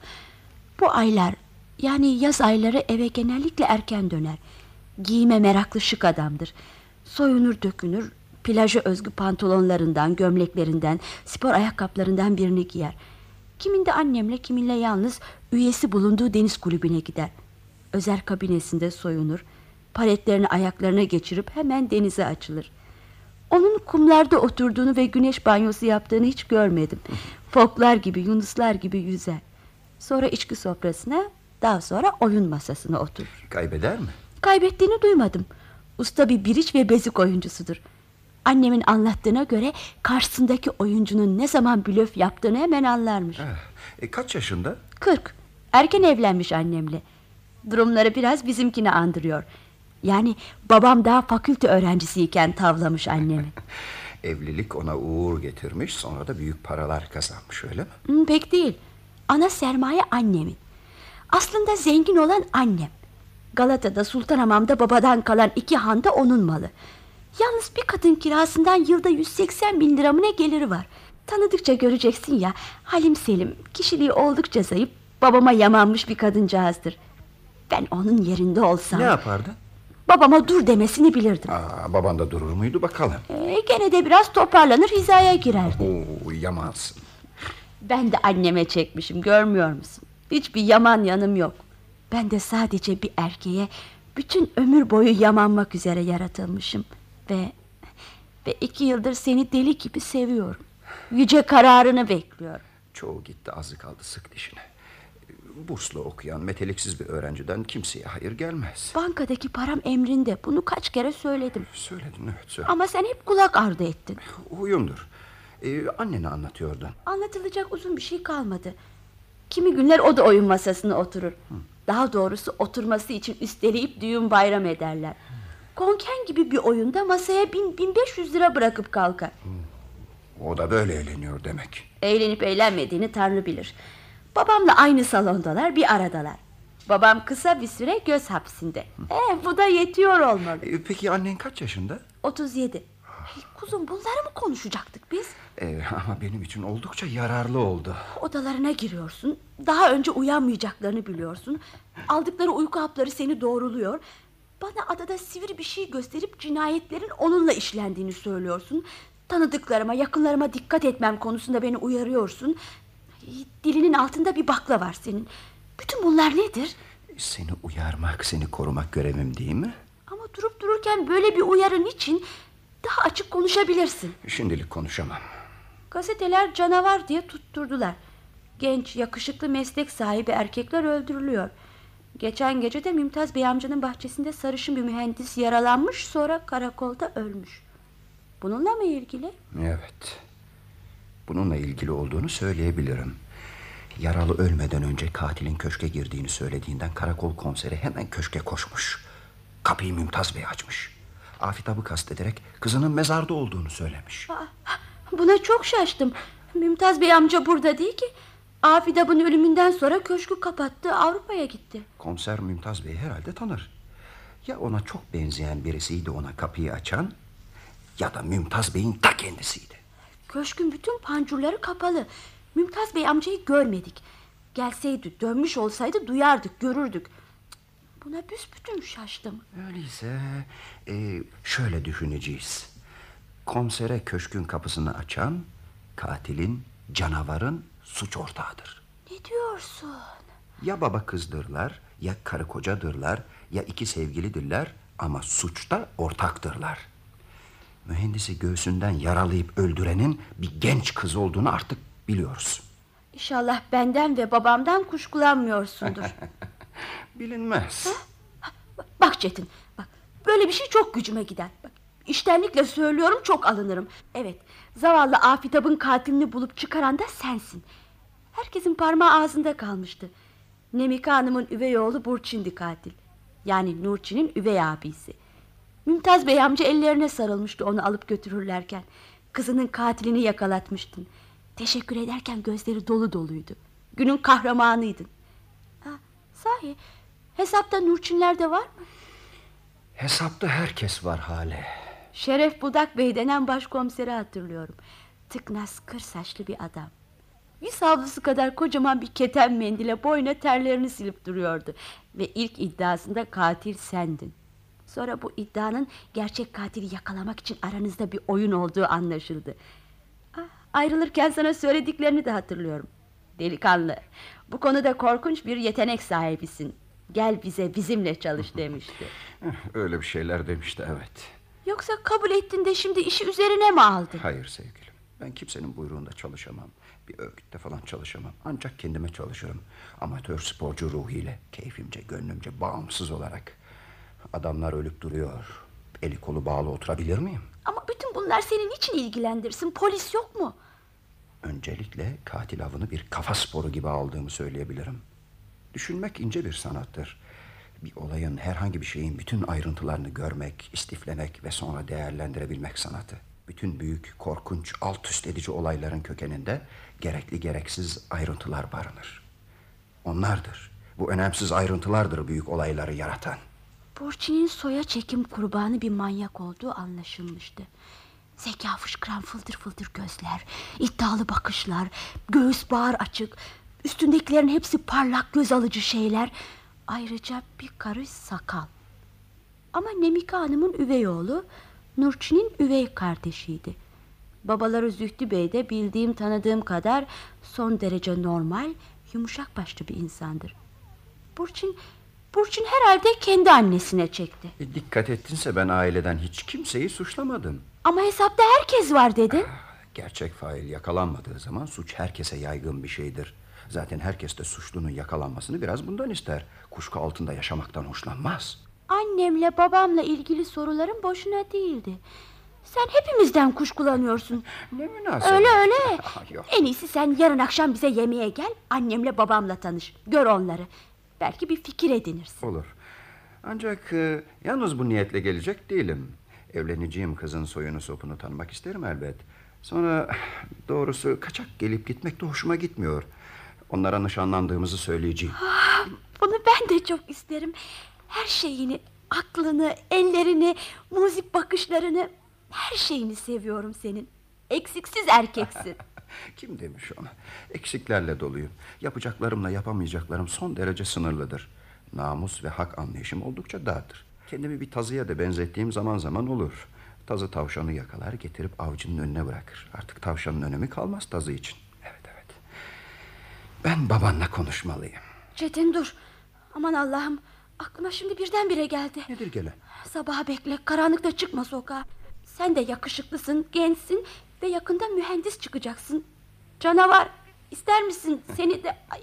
Bu aylar yani yaz ayları eve genellikle erken döner. Giyime meraklı şık adamdır. Soyunur dökünür, plaja özgü pantolonlarından, gömleklerinden, spor ayakkabılarından birini giyer. Kiminde annemle, kiminle yalnız üyesi bulunduğu deniz kulübüne gider. Özel kabinesinde soyunur, paletlerini ayaklarına geçirip hemen denize açılır. Onun kumlarda oturduğunu ve güneş banyosu yaptığını hiç görmedim. Foklar gibi, yunuslar gibi yüzer. Sonra içki sofrasına, daha sonra oyun masasına oturur. Kaybeder mi? Kaybettiğini duymadım. Usta bir biriç ve bezik oyuncusudur. Annemin anlattığına göre karşısındaki oyuncunun ne zaman blöf yaptığını hemen anlarmış. E, kaç yaşında? Kırk. Erken evlenmiş annemle. Durumları biraz bizimkini andırıyor. Yani babam daha fakülte öğrencisiyken tavlamış annemi. Evlilik ona uğur getirmiş sonra da büyük paralar kazanmış öyle mi? Hmm, pek değil. Ana sermaye annemin. Aslında zengin olan annem. Galata'da Sultanhamam'da babadan kalan iki handa onun malı. Yalnız bir kadın kirasından yılda 180 bin lira mı ne geliri var. Tanıdıkça göreceksin ya Halim Selim kişiliği oldukça zayıf babama yamanmış bir kadıncağızdır. Ben onun yerinde olsam Ne yapardı? Babama dur demesini bilirdim. Aa, baban da durur muydu bakalım. Ee, gene de biraz toparlanır hizaya girerdi. Oo, yamansın. Ben de anneme çekmişim görmüyor musun? Hiçbir yaman yanım yok. Ben de sadece bir erkeğe bütün ömür boyu yamanmak üzere yaratılmışım. Ve ve iki yıldır seni deli gibi seviyorum. Yüce kararını bekliyorum. Çoğu gitti azı kaldı sık dişine. Burslu okuyan meteliksiz bir öğrenciden kimseye hayır gelmez. Bankadaki param emrinde. Bunu kaç kere söyledim. Söyledin evet söyle. Ama sen hep kulak ardı ettin. Huyumdur. Ee, annene anlatıyordun. Anlatılacak uzun bir şey kalmadı. Kimi günler o da oyun masasına oturur. Daha doğrusu oturması için üsteleyip düğün bayram ederler. Konken gibi bir oyunda masaya bin, 1500 lira bırakıp kalkar. O da böyle eğleniyor demek. Eğlenip eğlenmediğini Tanrı bilir. Babamla aynı salondalar bir aradalar. Babam kısa bir süre göz hapsinde. Eh, bu da yetiyor olmalı. Ee, peki annen kaç yaşında? 37. Hey, kuzum bunları mı konuşacaktık biz? Ee, ama benim için oldukça yararlı oldu. Odalarına giriyorsun. Daha önce uyanmayacaklarını biliyorsun. Aldıkları uyku hapları seni doğruluyor. Bana adada sivri bir şey gösterip cinayetlerin onunla işlendiğini söylüyorsun. Tanıdıklarıma, yakınlarıma dikkat etmem konusunda beni uyarıyorsun. Dilinin altında bir bakla var senin. Bütün bunlar nedir? Seni uyarmak, seni korumak görevim değil mi? Ama durup dururken böyle bir uyarın için daha açık konuşabilirsin. Şimdilik konuşamam. Gazeteler canavar diye tutturdular. Genç, yakışıklı meslek sahibi erkekler öldürülüyor. Geçen gece de Mümtaz Bey amcanın bahçesinde sarışın bir mühendis yaralanmış sonra karakolda ölmüş. Bununla mı ilgili? Evet. Bununla ilgili olduğunu söyleyebilirim. Yaralı ölmeden önce katilin köşke girdiğini söylediğinden karakol komiseri hemen köşke koşmuş. Kapıyı Mümtaz Bey açmış. Afitabı kastederek kızının mezarda olduğunu söylemiş. Buna çok şaştım. Mümtaz Bey amca burada değil ki. Afidab'ın ölümünden sonra köşkü kapattı Avrupa'ya gitti. Komiser Mümtaz Bey herhalde tanır. Ya ona çok benzeyen birisiydi ona kapıyı açan... ...ya da Mümtaz Bey'in ta kendisiydi. Köşkün bütün pancurları kapalı. Mümtaz Bey amcayı görmedik. Gelseydi dönmüş olsaydı duyardık görürdük. Buna büsbütün şaştım. Öyleyse e, şöyle düşüneceğiz. Komisere köşkün kapısını açan... ...katilin, canavarın suç ortağıdır. Ne diyorsun? Ya baba kızdırlar, ya karı kocadırlar, ya iki sevgilidirler ama suçta ortaktırlar. Mühendisi göğsünden yaralayıp öldürenin bir genç kız olduğunu artık biliyoruz. İnşallah benden ve babamdan kuşkulanmıyorsundur. Bilinmez. Bak Çetin, bak böyle bir şey çok gücüme gider. Bak, iştenlikle söylüyorum çok alınırım. Evet, zavallı Afitab'ın katilini bulup çıkaran da sensin. Herkesin parmağı ağzında kalmıştı. Nemika Hanım'ın üvey oğlu Burçin'di katil. Yani Nurçin'in üvey abisi. Mümtaz Bey amca ellerine sarılmıştı onu alıp götürürlerken. Kızının katilini yakalatmıştın. Teşekkür ederken gözleri dolu doluydu. Günün kahramanıydın. Ha, sahi hesapta Nurçinler de var mı? Hesapta herkes var hale. Şeref Budak Bey denen başkomiseri hatırlıyorum. Tıknaz kır saçlı bir adam. Yüz havlusu kadar kocaman bir keten mendile boyuna terlerini silip duruyordu. Ve ilk iddiasında katil sendin. Sonra bu iddianın gerçek katili yakalamak için aranızda bir oyun olduğu anlaşıldı. Ah, ayrılırken sana söylediklerini de hatırlıyorum. Delikanlı, bu konuda korkunç bir yetenek sahibisin. Gel bize bizimle çalış demişti. Öyle bir şeyler demişti evet. Yoksa kabul ettin de şimdi işi üzerine mi aldın? Hayır sevgilim. Ben kimsenin buyruğunda çalışamam. Bir örgütte falan çalışamam. Ancak kendime çalışırım. Amatör sporcu ruhuyla, keyfimce, gönlümce, bağımsız olarak. Adamlar ölüp duruyor. Eli kolu bağlı oturabilir miyim? Ama bütün bunlar senin için ilgilendirsin. Polis yok mu? Öncelikle katil avını bir kafa sporu gibi aldığımı söyleyebilirim. Düşünmek ince bir sanattır. Bir olayın herhangi bir şeyin bütün ayrıntılarını görmek, istiflemek ve sonra değerlendirebilmek sanatı. Bütün büyük, korkunç, alt üst edici olayların kökeninde gerekli gereksiz ayrıntılar barınır. Onlardır. Bu önemsiz ayrıntılardır büyük olayları yaratan. Burçin'in soya çekim kurbanı bir manyak olduğu anlaşılmıştı. Zeka fışkıran fıldır fıldır gözler, iddialı bakışlar, göğüs bağır açık, üstündekilerin hepsi parlak göz alıcı şeyler. Ayrıca bir karış sakal. Ama Nemika Hanım'ın üvey oğlu Nurçin'in üvey kardeşiydi. Babaları Zühtü Bey de bildiğim tanıdığım kadar son derece normal, yumuşak başlı bir insandır. Burçin, Burçin herhalde kendi annesine çekti. E, dikkat ettinse ben aileden hiç kimseyi suçlamadım. Ama hesapta herkes var dedin. Gerçek fail yakalanmadığı zaman suç herkese yaygın bir şeydir. Zaten herkes de suçlunun yakalanmasını biraz bundan ister. Kuşku altında yaşamaktan hoşlanmaz. Annemle babamla ilgili soruların boşuna değildi. Sen hepimizden kuşkulanıyorsun. Ne münasebet. Öyle öyle. En iyisi sen yarın akşam bize yemeğe gel. Annemle babamla tanış. Gör onları. Belki bir fikir edinirsin. Olur. Ancak e, yalnız bu niyetle gelecek değilim. Evleneceğim kızın soyunu sopunu tanımak isterim elbet. Sonra doğrusu kaçak gelip gitmek de hoşuma gitmiyor. Onlara nişanlandığımızı söyleyeceğim. Ah, Bunu ben de çok isterim. Her şeyini, aklını, ellerini, müzik bakışlarını, her şeyini seviyorum senin. Eksiksiz erkeksin. Kim demiş onu? Eksiklerle doluyum. Yapacaklarımla yapamayacaklarım son derece sınırlıdır. Namus ve hak anlayışım oldukça dardır. Kendimi bir tazıya da benzettiğim zaman zaman olur. Tazı tavşanı yakalar getirip avcının önüne bırakır. Artık tavşanın önemi kalmaz tazı için. Evet evet. Ben babanla konuşmalıyım. Çetin dur. Aman Allah'ım. Aklıma şimdi birdenbire geldi. Nedir gele? Sabaha bekle. Karanlıkta çıkma sokağa. Sen de yakışıklısın, gençsin ve yakında mühendis çıkacaksın. Canavar. İster misin seni de... Ay,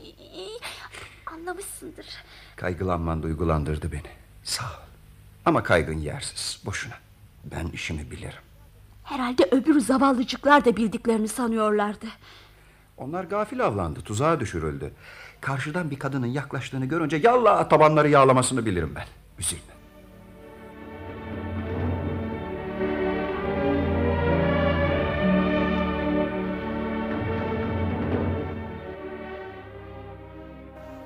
anlamışsındır. Kaygılanman duygulandırdı beni. Sağ ol. Ama kaygın yersiz. Boşuna. Ben işimi bilirim. Herhalde öbür zavallıcıklar da bildiklerini sanıyorlardı. Onlar gafil avlandı, tuzağa düşürüldü. Karşıdan bir kadının yaklaştığını görünce yallah tabanları yağlamasını bilirim ben. Üzülme.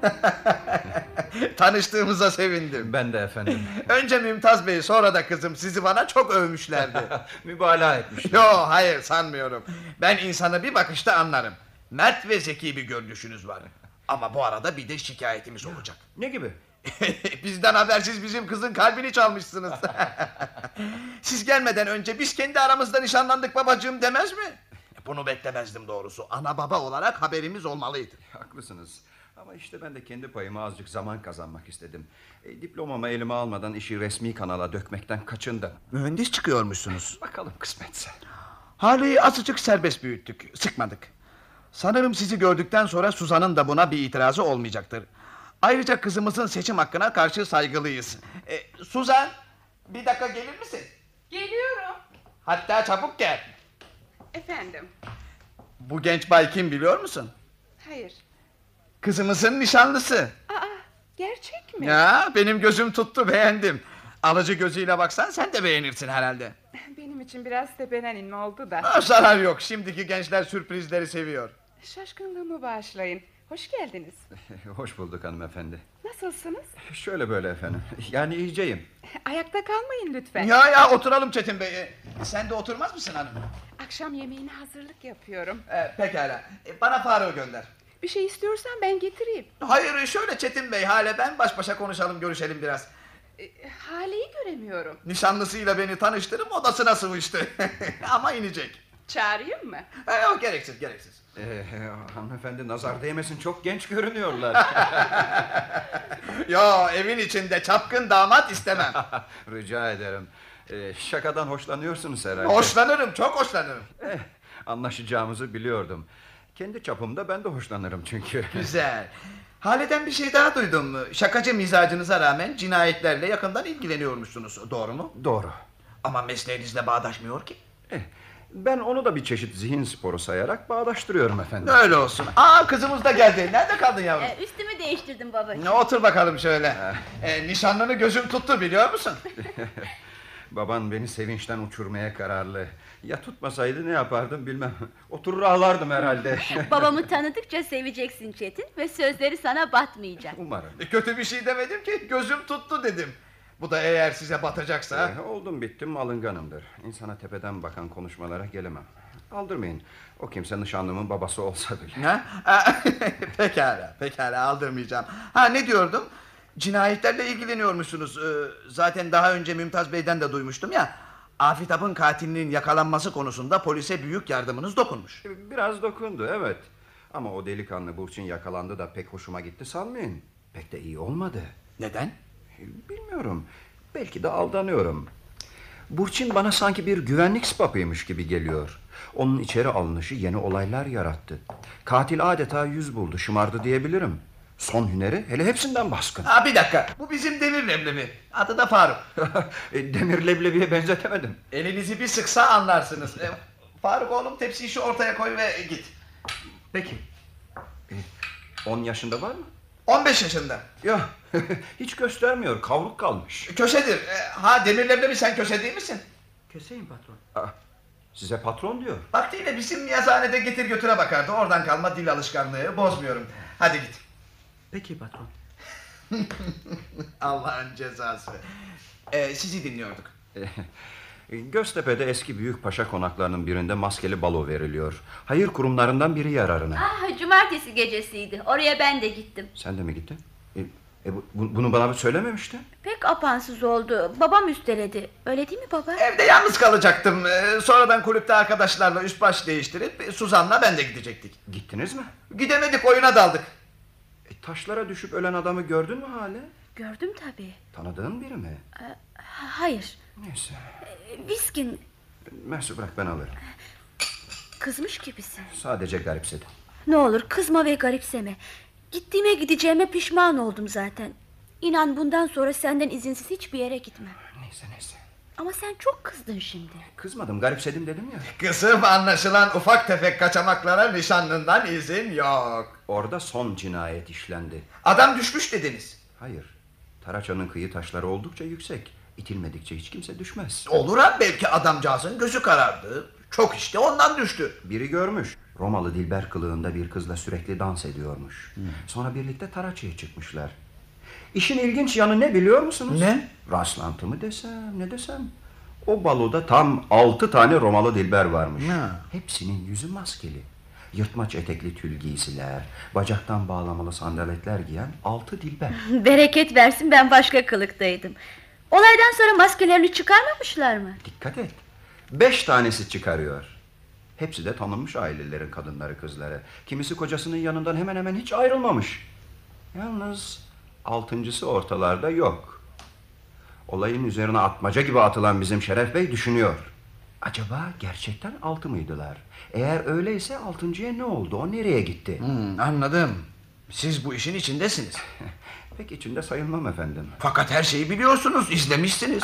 Tanıştığımıza sevindim. Ben de efendim. Önce Mümtaz Bey sonra da kızım sizi bana çok övmüşlerdi. Mübalağa etmiş. Yo hayır sanmıyorum. Ben insanı bir bakışta anlarım. Mert ve zeki bir görünüşünüz var. Ama bu arada bir de şikayetimiz olacak. Ne gibi? Bizden habersiz bizim kızın kalbini çalmışsınız. Siz gelmeden önce biz kendi aramızda nişanlandık babacığım demez mi? Bunu beklemezdim doğrusu. Ana baba olarak haberimiz olmalıydı. Haklısınız. Ama işte ben de kendi payıma azıcık zaman kazanmak istedim. E, diplomamı elime almadan işi resmi kanala dökmekten kaçındım. Mühendis çıkıyormuşsunuz. Bakalım kısmetse. Haleyi azıcık serbest büyüttük. Sıkmadık. Sanırım sizi gördükten sonra Suzan'ın da buna bir itirazı olmayacaktır. Ayrıca kızımızın seçim hakkına karşı saygılıyız. E, Suzan bir dakika gelir misin? Geliyorum. Hatta çabuk gel. Efendim. Bu genç bay kim biliyor musun? Hayır. Kızımızın nişanlısı. Aa, gerçek mi? Ya benim gözüm tuttu beğendim. Alıcı gözüyle baksan sen de beğenirsin herhalde. Benim için biraz tepelenin oldu da. Ha, zarar yok. Şimdiki gençler sürprizleri seviyor. Şaşkınlığımı bağışlayın. Hoş geldiniz. Hoş bulduk hanımefendi. Nasılsınız? Şöyle böyle efendim. Yani iyiceyim. Ayakta kalmayın lütfen. Ya ya oturalım Çetin Bey. E, Sen de oturmaz mısın hanım? Ah, Akşam yemeğine hazırlık yapıyorum. Ee, pekala. Ee, bana Faruk'u gönder. Bir şey istiyorsan ben getireyim. Hayır şöyle Çetin Bey hale ben baş başa konuşalım görüşelim biraz. E, Hale'yi göremiyorum. Nişanlısıyla beni tanıştırıp odasına sıvıştı. Ama inecek. Çağırayım mı? Ee, yok gereksiz gereksiz. Ee, hanımefendi nazar değmesin çok genç görünüyorlar. Yo evin içinde çapkın damat istemem. Rica ederim. Ee, şakadan hoşlanıyorsunuz herhalde. Hoşlanırım çok hoşlanırım. Eh, anlaşacağımızı biliyordum. Kendi çapımda ben de hoşlanırım çünkü. Güzel. Hale'den bir şey daha duydum. Şakacı mizacınıza rağmen cinayetlerle yakından ilgileniyormuşsunuz. Doğru mu? Doğru. Ama mesleğinizle bağdaşmıyor ki. Eh, ben onu da bir çeşit zihin sporu sayarak bağdaştırıyorum efendim. Öyle olsun. Aa kızımız da geldi. Nerede kaldın yavrum? Ee, üstümü değiştirdim babacığım. Ne otur bakalım şöyle. Ee, nişanlını gözüm tuttu biliyor musun? Baban beni sevinçten uçurmaya kararlı. Ya tutmasaydı ne yapardım bilmem. Oturur ağlardım herhalde. Babamı tanıdıkça seveceksin Çetin ve sözleri sana batmayacak. Umarım. E, Kötü bir şey demedim ki gözüm tuttu dedim. Bu da eğer size batacaksa. Eh, oldum bittim alınganımdır. İnsana tepeden bakan konuşmalara gelemem. Aldırmayın. O kimse nişanlımın babası olsa bile. Ha? Aa, pekala, pekala aldırmayacağım. Ha ne diyordum? Cinayetlerle ilgileniyormuşsunuz. Ee, zaten daha önce Mümtaz Bey'den de duymuştum ya. Afitab'ın katilinin yakalanması konusunda polise büyük yardımınız dokunmuş. Biraz dokundu evet. Ama o delikanlı Burçin yakalandı da pek hoşuma gitti sanmayın. Pek de iyi olmadı. Neden? Bilmiyorum. Belki de aldanıyorum. Burçin bana sanki bir güvenlik spapıymış gibi geliyor. Onun içeri alınışı yeni olaylar yarattı. Katil adeta yüz buldu, şımardı diyebilirim. Son hüneri hele hepsinden baskın. Ha bir dakika. Bu bizim demir leblebi. Adı da Faruk. E, Demir leblebiye benzetemedim. Elinizi bir sıksa anlarsınız. Ee, Faruk oğlum tepsiyi şu ortaya koy ve git. Peki. 10 yaşında var mı? 15 yaşında. Ya hiç göstermiyor, kavruk kalmış. Kösedir. Ee, ha demir leblebi sen köse değil misin? Köseyim patron. Aa, size patron diyor. Vaktiyle bizim yazıhanede getir götüre bakardı. Oradan kalma dil alışkanlığı bozmuyorum. Hadi git. Peki patron. Allah'ın cezası. Ee, sizi dinliyorduk. Göztepe'de eski büyük paşa konaklarının birinde maskeli balo veriliyor. Hayır kurumlarından biri yararına. Ah, cumartesi gecesiydi. Oraya ben de gittim. Sen de mi gittin? E, e, bu- bu- bunu bana söylememiştin. Pek apansız oldu. Babam üsteledi. Öyle değil mi baba? Evde yalnız kalacaktım. Ee, sonradan kulüpte arkadaşlarla üst baş değiştirip Suzan'la ben de gidecektik. Gittiniz mi? Gidemedik oyuna daldık. E, taşlara düşüp ölen adamı gördün mü hale? Gördüm tabii. Tanıdığın biri mi? Ha- Hayır. Neyse. Ee, Viskin Mersi bırak ben alırım. kızmış gibisin. Sadece garipsedim. Ne olur kızma ve garipseme. Gittiğime gideceğime pişman oldum zaten. İnan bundan sonra senden izinsiz hiçbir yere gitmem. Neyse neyse. Ama sen çok kızdın şimdi. Kızmadım garipsedim dedim ya. Kızım anlaşılan ufak tefek kaçamaklara nişanlından izin yok. Orada son cinayet işlendi. Adam düşmüş dediniz. Hayır. Taraçanın kıyı taşları oldukça yüksek. İtilmedikçe hiç kimse düşmez. Olur ha belki adamcağızın gözü karardı. Çok işte ondan düştü. Biri görmüş. Romalı Dilber kılığında bir kızla sürekli dans ediyormuş. Sonra birlikte Taraça'ya çıkmışlar. İşin ilginç yanı ne biliyor musunuz? Ne? Rastlantı mı desem ne desem. O baloda tam altı tane Romalı Dilber varmış. Ha. Hepsinin yüzü maskeli. Yırtmaç etekli tül giysiler, bacaktan bağlamalı sandaletler giyen altı dilber. Bereket versin ben başka kılıktaydım. Olaydan sonra maskelerini çıkarmamışlar mı? Dikkat et. Beş tanesi çıkarıyor. Hepsi de tanınmış ailelerin kadınları kızları. Kimisi kocasının yanından hemen hemen hiç ayrılmamış. Yalnız altıncısı ortalarda yok. Olayın üzerine atmaca gibi atılan bizim Şeref Bey düşünüyor. Acaba gerçekten altı mıydılar? Eğer öyleyse altıncıya ne oldu? O nereye gitti? Hmm, anladım. Siz bu işin içindesiniz. Pek içinde sayılmam efendim. Fakat her şeyi biliyorsunuz, izlemişsiniz.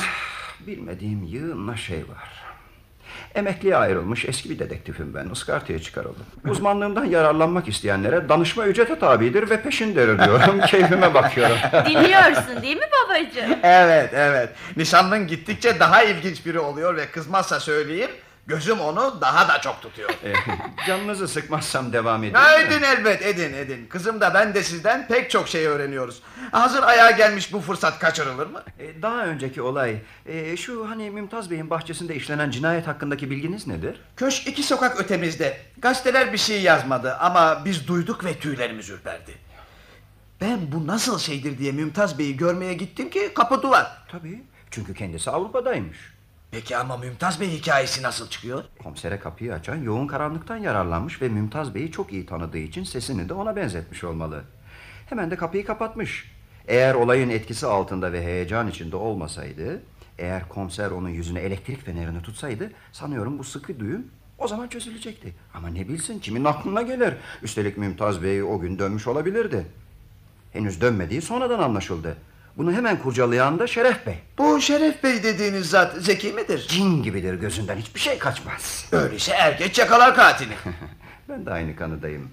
Bilmediğim yığınla şey var. Emekliye ayrılmış eski bir dedektifim ben. Iskartaya çıkarıldım. Uzmanlığımdan yararlanmak isteyenlere danışma ücrete tabidir ve peşindedir diyorum. Keyfime bakıyorum. Dinliyorsun değil mi babacığım? Evet, evet. Nişanlın gittikçe daha ilginç biri oluyor ve kızmazsa söyleyeyim... Gözüm onu daha da çok tutuyor. E, canınızı sıkmazsam devam edeyim. edin elbet edin edin. Kızım da ben de sizden pek çok şey öğreniyoruz. Hazır ayağa gelmiş bu fırsat kaçırılır mı? E, Daha önceki olay e, şu hani Mümtaz Bey'in bahçesinde işlenen cinayet hakkındaki bilginiz nedir? Köşk iki sokak ötemizde. Gazeteler bir şey yazmadı ama biz duyduk ve tüylerimiz ürperdi. Ben bu nasıl şeydir diye Mümtaz Bey'i görmeye gittim ki kapı duvar. Tabii çünkü kendisi Avrupa'daymış. Peki ama Mümtaz Bey hikayesi nasıl çıkıyor? Komisere kapıyı açan yoğun karanlıktan yararlanmış ve Mümtaz Bey'i çok iyi tanıdığı için sesini de ona benzetmiş olmalı. Hemen de kapıyı kapatmış. Eğer olayın etkisi altında ve heyecan içinde olmasaydı, eğer komiser onun yüzüne elektrik fenerini tutsaydı, sanıyorum bu sıkı düğüm o zaman çözülecekti. Ama ne bilsin kimin aklına gelir. Üstelik Mümtaz Bey o gün dönmüş olabilirdi. Henüz dönmediği sonradan anlaşıldı. Bunu hemen kurcalayan da Şeref Bey. Bu Şeref Bey dediğiniz zat zeki midir? Cin gibidir gözünden hiçbir şey kaçmaz. Öyleyse er geç yakalar katili. ben de aynı kanıdayım.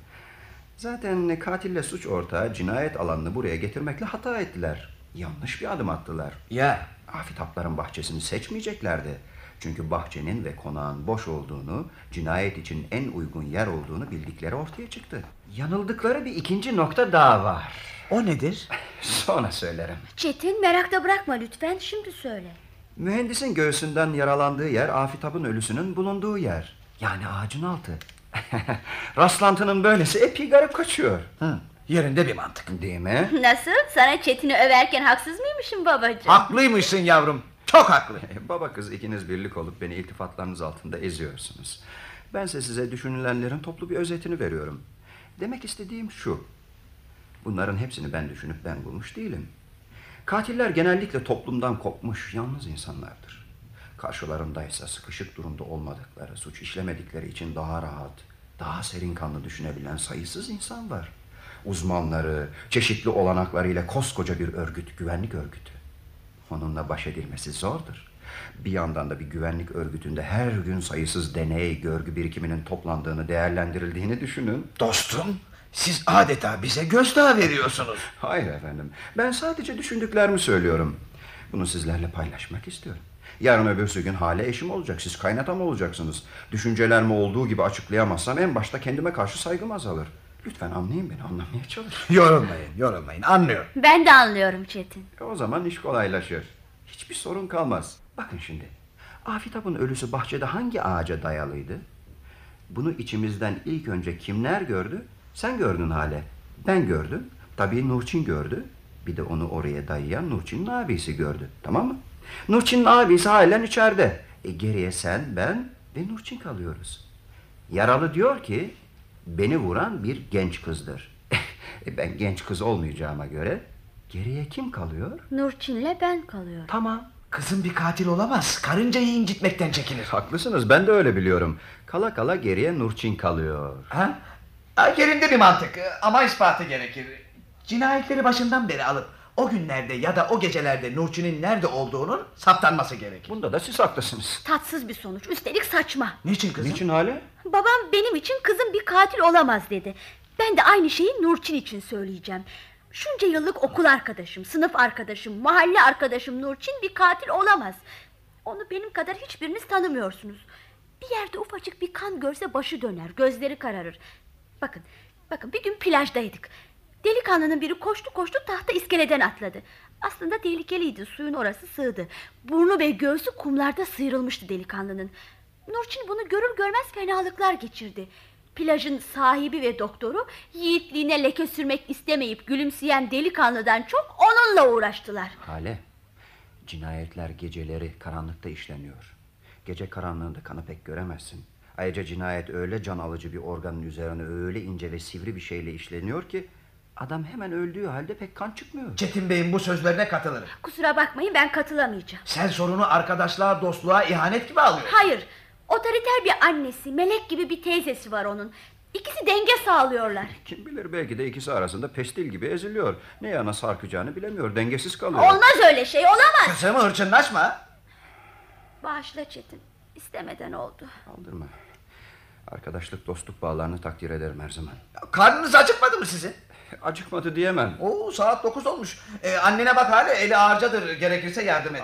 Zaten katille suç ortağı cinayet alanını buraya getirmekle hata ettiler. Yanlış bir adım attılar. Ya. Afitapların bahçesini seçmeyeceklerdi. Çünkü bahçenin ve konağın boş olduğunu, cinayet için en uygun yer olduğunu bildikleri ortaya çıktı. Yanıldıkları bir ikinci nokta daha var. O nedir? Sonra söylerim. Çetin merakta bırakma lütfen şimdi söyle. Mühendisin göğsünden yaralandığı yer Afitap'ın ölüsünün bulunduğu yer. Yani ağacın altı. Rastlantının böylesi epey garip kaçıyor. Hı, yerinde bir mantık. Değil mi? Nasıl? Sana Çetin'i överken haksız mıymışım babacığım? Haklıymışsın yavrum. Çok haklı. Baba kız ikiniz birlik olup beni iltifatlarınız altında eziyorsunuz. Bense size düşünülenlerin toplu bir özetini veriyorum. Demek istediğim şu. Bunların hepsini ben düşünüp ben bulmuş değilim. Katiller genellikle toplumdan kopmuş yalnız insanlardır. Karşılarındaysa sıkışık durumda olmadıkları, suç işlemedikleri için daha rahat, daha serin kanlı düşünebilen sayısız insan var. Uzmanları, çeşitli olanaklarıyla koskoca bir örgüt, güvenlik örgütü. Onunla baş edilmesi zordur. Bir yandan da bir güvenlik örgütünde her gün sayısız deney, görgü birikiminin toplandığını, değerlendirildiğini düşünün. Dostum, siz adeta bize gözdağı veriyorsunuz. Hayır efendim. Ben sadece düşündüklerimi söylüyorum. Bunu sizlerle paylaşmak istiyorum. Yarın öbürsü gün hale eşim olacak. Siz kaynatam olacaksınız. Düşüncelerimi olduğu gibi açıklayamazsam en başta kendime karşı saygım azalır. Lütfen anlayın beni, anlamaya çalışın. Yorulmayın, yorulmayın. Anlıyorum. Ben de anlıyorum Çetin. E, O zaman iş kolaylaşır. Hiçbir sorun kalmaz. Bakın şimdi. Afitap'ın ölüsü bahçede hangi ağaca dayalıydı? Bunu içimizden ilk önce kimler gördü? Sen gördün Hale. Ben gördüm. Tabii Nurçin gördü. Bir de onu oraya dayayan Nurçin'in abisi gördü. Tamam mı? Nurçin'in abisi halen içeride. E geriye sen, ben ve Nurçin kalıyoruz. Yaralı diyor ki beni vuran bir genç kızdır. E, ben genç kız olmayacağıma göre geriye kim kalıyor? Nurçin'le ben kalıyorum. Tamam. Kızım bir katil olamaz. Karıncayı incitmekten çekinir. Haklısınız ben de öyle biliyorum. Kala kala geriye Nurçin kalıyor. Ha? Ha yerinde bir mantık ama ispatı gerekir. Cinayetleri başından beri alıp o günlerde ya da o gecelerde Nurçin'in nerede olduğunun saptanması gerekir. Bunda da siz haklısınız. Tatsız bir sonuç. Üstelik saçma. Niçin kızım? Niçin Hale? Babam benim için kızım bir katil olamaz dedi. Ben de aynı şeyi Nurçin için söyleyeceğim. Şunca yıllık okul arkadaşım, sınıf arkadaşım, mahalle arkadaşım Nurçin bir katil olamaz. Onu benim kadar hiçbiriniz tanımıyorsunuz. Bir yerde ufacık bir kan görse başı döner, gözleri kararır. Bakın, bakın bir gün plajdaydık. Delikanlının biri koştu koştu tahta iskeleden atladı. Aslında tehlikeliydi, suyun orası sığdı. Burnu ve göğsü kumlarda sıyrılmıştı delikanlının. Nurçin bunu görür görmez fenalıklar geçirdi. Plajın sahibi ve doktoru yiğitliğine leke sürmek istemeyip gülümseyen delikanlıdan çok onunla uğraştılar. Hale. Cinayetler geceleri karanlıkta işleniyor. Gece karanlığında kanı pek göremezsin. Ayrıca cinayet öyle can alıcı bir organın üzerine öyle ince ve sivri bir şeyle işleniyor ki adam hemen öldüğü halde pek kan çıkmıyor. Çetin Bey'in bu sözlerine katılırım. Kusura bakmayın ben katılamayacağım. Sen sorunu arkadaşlığa, dostluğa, ihanet gibi alıyorsun. Hayır, otoriter bir annesi, melek gibi bir teyzesi var onun. İkisi denge sağlıyorlar. Kim bilir belki de ikisi arasında pestil gibi eziliyor. Ne yana sarkacağını bilemiyor. Dengesiz kalıyor. Olmaz öyle şey, olamaz. Kızım hırçınlaşma. Bağışla Çetin, istemeden oldu. Aldırma. Arkadaşlık dostluk bağlarını takdir ederim her zaman. Karnınız acıkmadı mı sizin? Acıkmadı diyemem. Oo saat dokuz olmuş. Ee, annene bak hali eli ağırcadır gerekirse yardım et.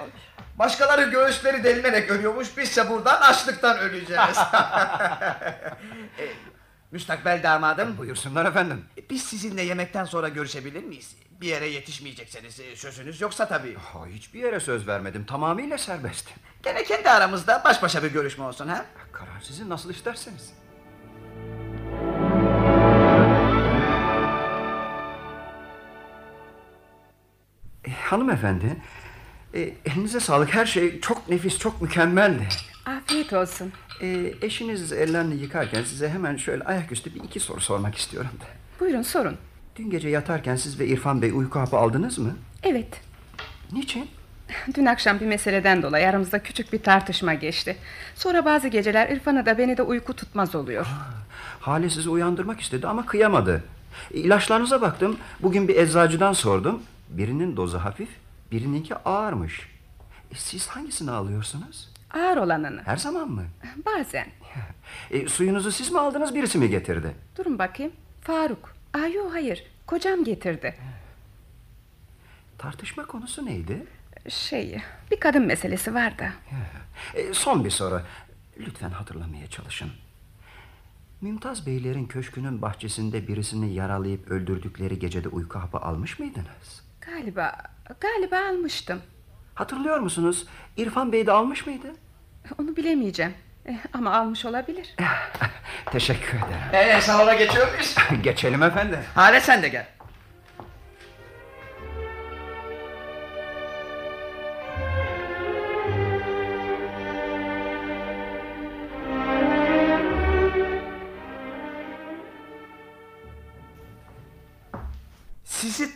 Başkaları göğüsleri delinerek ölüyormuş. Bizse buradan açlıktan öleceğiz. E, Müstakbel damadım. Buyursunlar efendim. Biz sizinle yemekten sonra görüşebilir miyiz? Bir yere yetişmeyecekseniz e, sözünüz yoksa tabii. Ha, hiçbir yere söz vermedim. Tamamıyla serbest. Gene kendi aramızda baş başa bir görüşme olsun ha? Karar sizin nasıl isterseniz. E, hanımefendi, e, elinize sağlık. Her şey çok nefis, çok mükemmeldi. Afiyet olsun. E, eşiniz ellerini yıkarken size hemen şöyle ayaküstü bir iki soru sormak istiyorum da. Buyurun sorun. Dün gece yatarken siz ve İrfan Bey uyku hapı aldınız mı? Evet. Niçin? Dün akşam bir meseleden dolayı aramızda küçük bir tartışma geçti. Sonra bazı geceler İrfan'ı da beni de uyku tutmaz oluyor. Hale sizi uyandırmak istedi ama kıyamadı. İlaçlarınıza baktım. Bugün bir eczacıdan sordum. Birinin dozu hafif, birininki ağırmış. E, siz hangisini alıyorsunuz? Ağır olanını. Her zaman mı? Bazen. E, suyunuzu siz mi aldınız, birisi mi getirdi? Durun bakayım. Faruk. Aa, yok hayır. Kocam getirdi. Tartışma konusu neydi? Şey, bir kadın meselesi var da. E, son bir soru. Lütfen hatırlamaya çalışın. Mümtaz Beylerin köşkünün bahçesinde birisini yaralayıp öldürdükleri gecede uyku hapı almış mıydınız? Galiba, galiba almıştım. Hatırlıyor musunuz? İrfan Bey de almış mıydı? Onu bilemeyeceğim. Eh, Ama almış olabilir. Teşekkür ederim. Ee, salona geçiyor muyuz? Geçelim efendim. Hale sen de gel.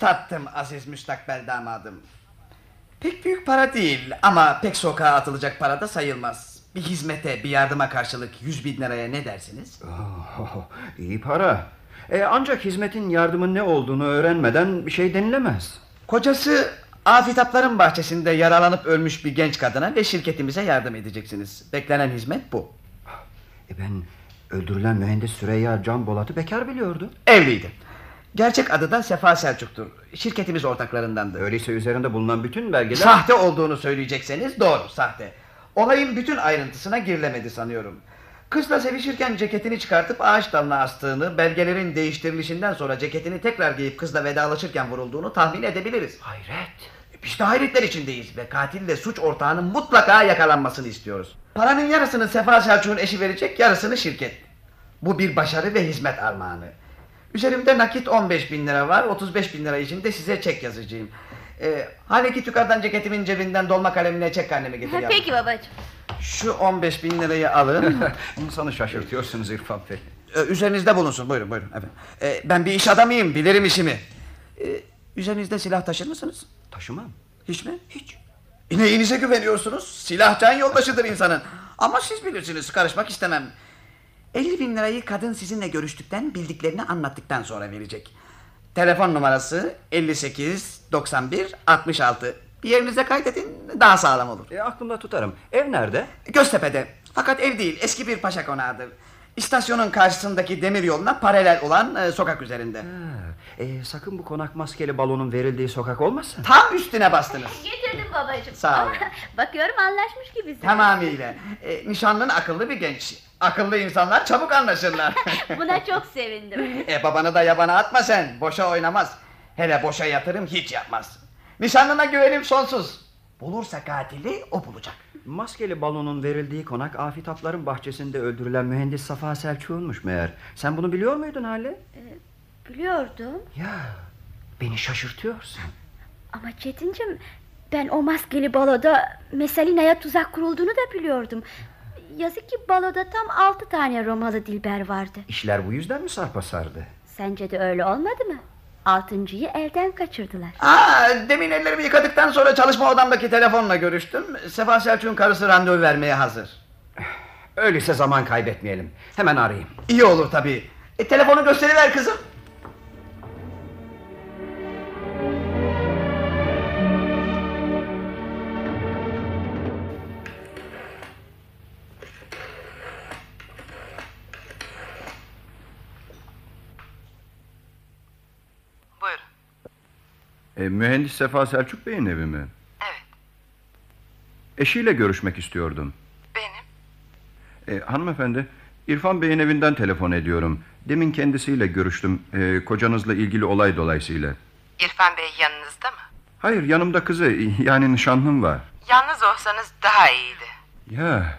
Tattım aziz müstakbel damadım. Pek büyük para değil ama pek sokağa atılacak para da sayılmaz. Bir hizmete, bir yardıma karşılık yüz bin liraya ne dersiniz? Oh, iyi para. E, ancak hizmetin yardımın ne olduğunu öğrenmeden bir şey denilemez. Kocası Afitapların bahçesinde yaralanıp ölmüş bir genç kadına ve şirketimize yardım edeceksiniz. Beklenen hizmet bu. E ben öldürülen mühendis Süreyya Can Bolat'ı bekar biliyordu. Evliydi. Gerçek adı da Sefa Selçuk'tur. Şirketimiz ortaklarındandı. Öyleyse üzerinde bulunan bütün belgeler... Sahte olduğunu söyleyecekseniz doğru sahte. Olayın bütün ayrıntısına girilemedi sanıyorum. Kızla sevişirken ceketini çıkartıp ağaç dalına astığını, belgelerin değiştirilişinden sonra ceketini tekrar giyip kızla vedalaşırken vurulduğunu tahmin edebiliriz. Hayret. Biz de hayretler içindeyiz ve katille suç ortağının mutlaka yakalanmasını istiyoruz. Paranın yarısını Sefa Selçuk'un eşi verecek, yarısını şirket. Bu bir başarı ve hizmet armağanı. Üzerimde nakit 15 bin lira var, 35 bin lira için de size çek yazacağım. Ee, hani ki tükardan ceketimin cebinden dolma kalemine çek annemi getir yavrum. Peki babacığım. Şu 15 bin lirayı alın. İnsanı şaşırtıyorsunuz İrfan Bey. Ee, üzerinizde bulunsun. Buyurun buyurun. Efendim. Ee, ben bir iş adamıyım. Bilirim işimi. Ee, üzerinizde silah taşır mısınız? Taşımam. Hiç mi? Hiç. İneğinize güveniyorsunuz. Silah can yoldaşıdır insanın. Ama siz bilirsiniz. Karışmak istemem. 50 bin lirayı kadın sizinle görüştükten bildiklerini anlattıktan sonra verecek. Telefon numarası 58 91 66. Bir yerinize kaydedin daha sağlam olur. E, aklımda tutarım. Ev nerede? Göztepe'de. Fakat ev değil eski bir paşa konağıdır. İstasyonun karşısındaki demir yoluna paralel olan e, sokak üzerinde. E, sakın bu konak maskeli balonun verildiği sokak olmasın? Tam üstüne bastınız. Getirdim babacığım. Sağ olun. Bakıyorum anlaşmış gibisin. Tamamıyla. E, nişanlın akıllı bir genç. Akıllı insanlar çabuk anlaşırlar. Buna çok sevindim. e babanı da yabana atma sen. Boşa oynamaz. Hele boşa yatırım hiç yapmaz. Nişanlına güvenim sonsuz. Bulursa katili o bulacak. Maskeli balonun verildiği konak Afitapların bahçesinde öldürülen mühendis Safa Selçuk'unmuş meğer. Sen bunu biliyor muydun Hale? Biliyordum Ya beni şaşırtıyorsun. ama Çetincim ben o maskeli baloda Mesalina'ya tuzak kurulduğunu da biliyordum. Yazık ki baloda tam altı tane Romalı Dilber vardı. İşler bu yüzden mi sarpa sardı? Sence de öyle olmadı mı? Altıncıyı elden kaçırdılar. Aa, demin ellerimi yıkadıktan sonra çalışma odamdaki telefonla görüştüm. Sefa Selçuk'un karısı randevu vermeye hazır. Öyleyse zaman kaybetmeyelim. Hemen arayayım. İyi olur tabii. E, telefonu gösteriver kızım. E, mühendis Sefa Selçuk Bey'in evi mi? Evet. Eşiyle görüşmek istiyordum. Benim. E, hanımefendi, İrfan Bey'in evinden telefon ediyorum. Demin kendisiyle görüştüm. E, kocanızla ilgili olay dolayısıyla. İrfan Bey yanınızda mı? Hayır, yanımda kızı, yani nişanlım var. Yalnız olsanız daha iyiydi. Ya.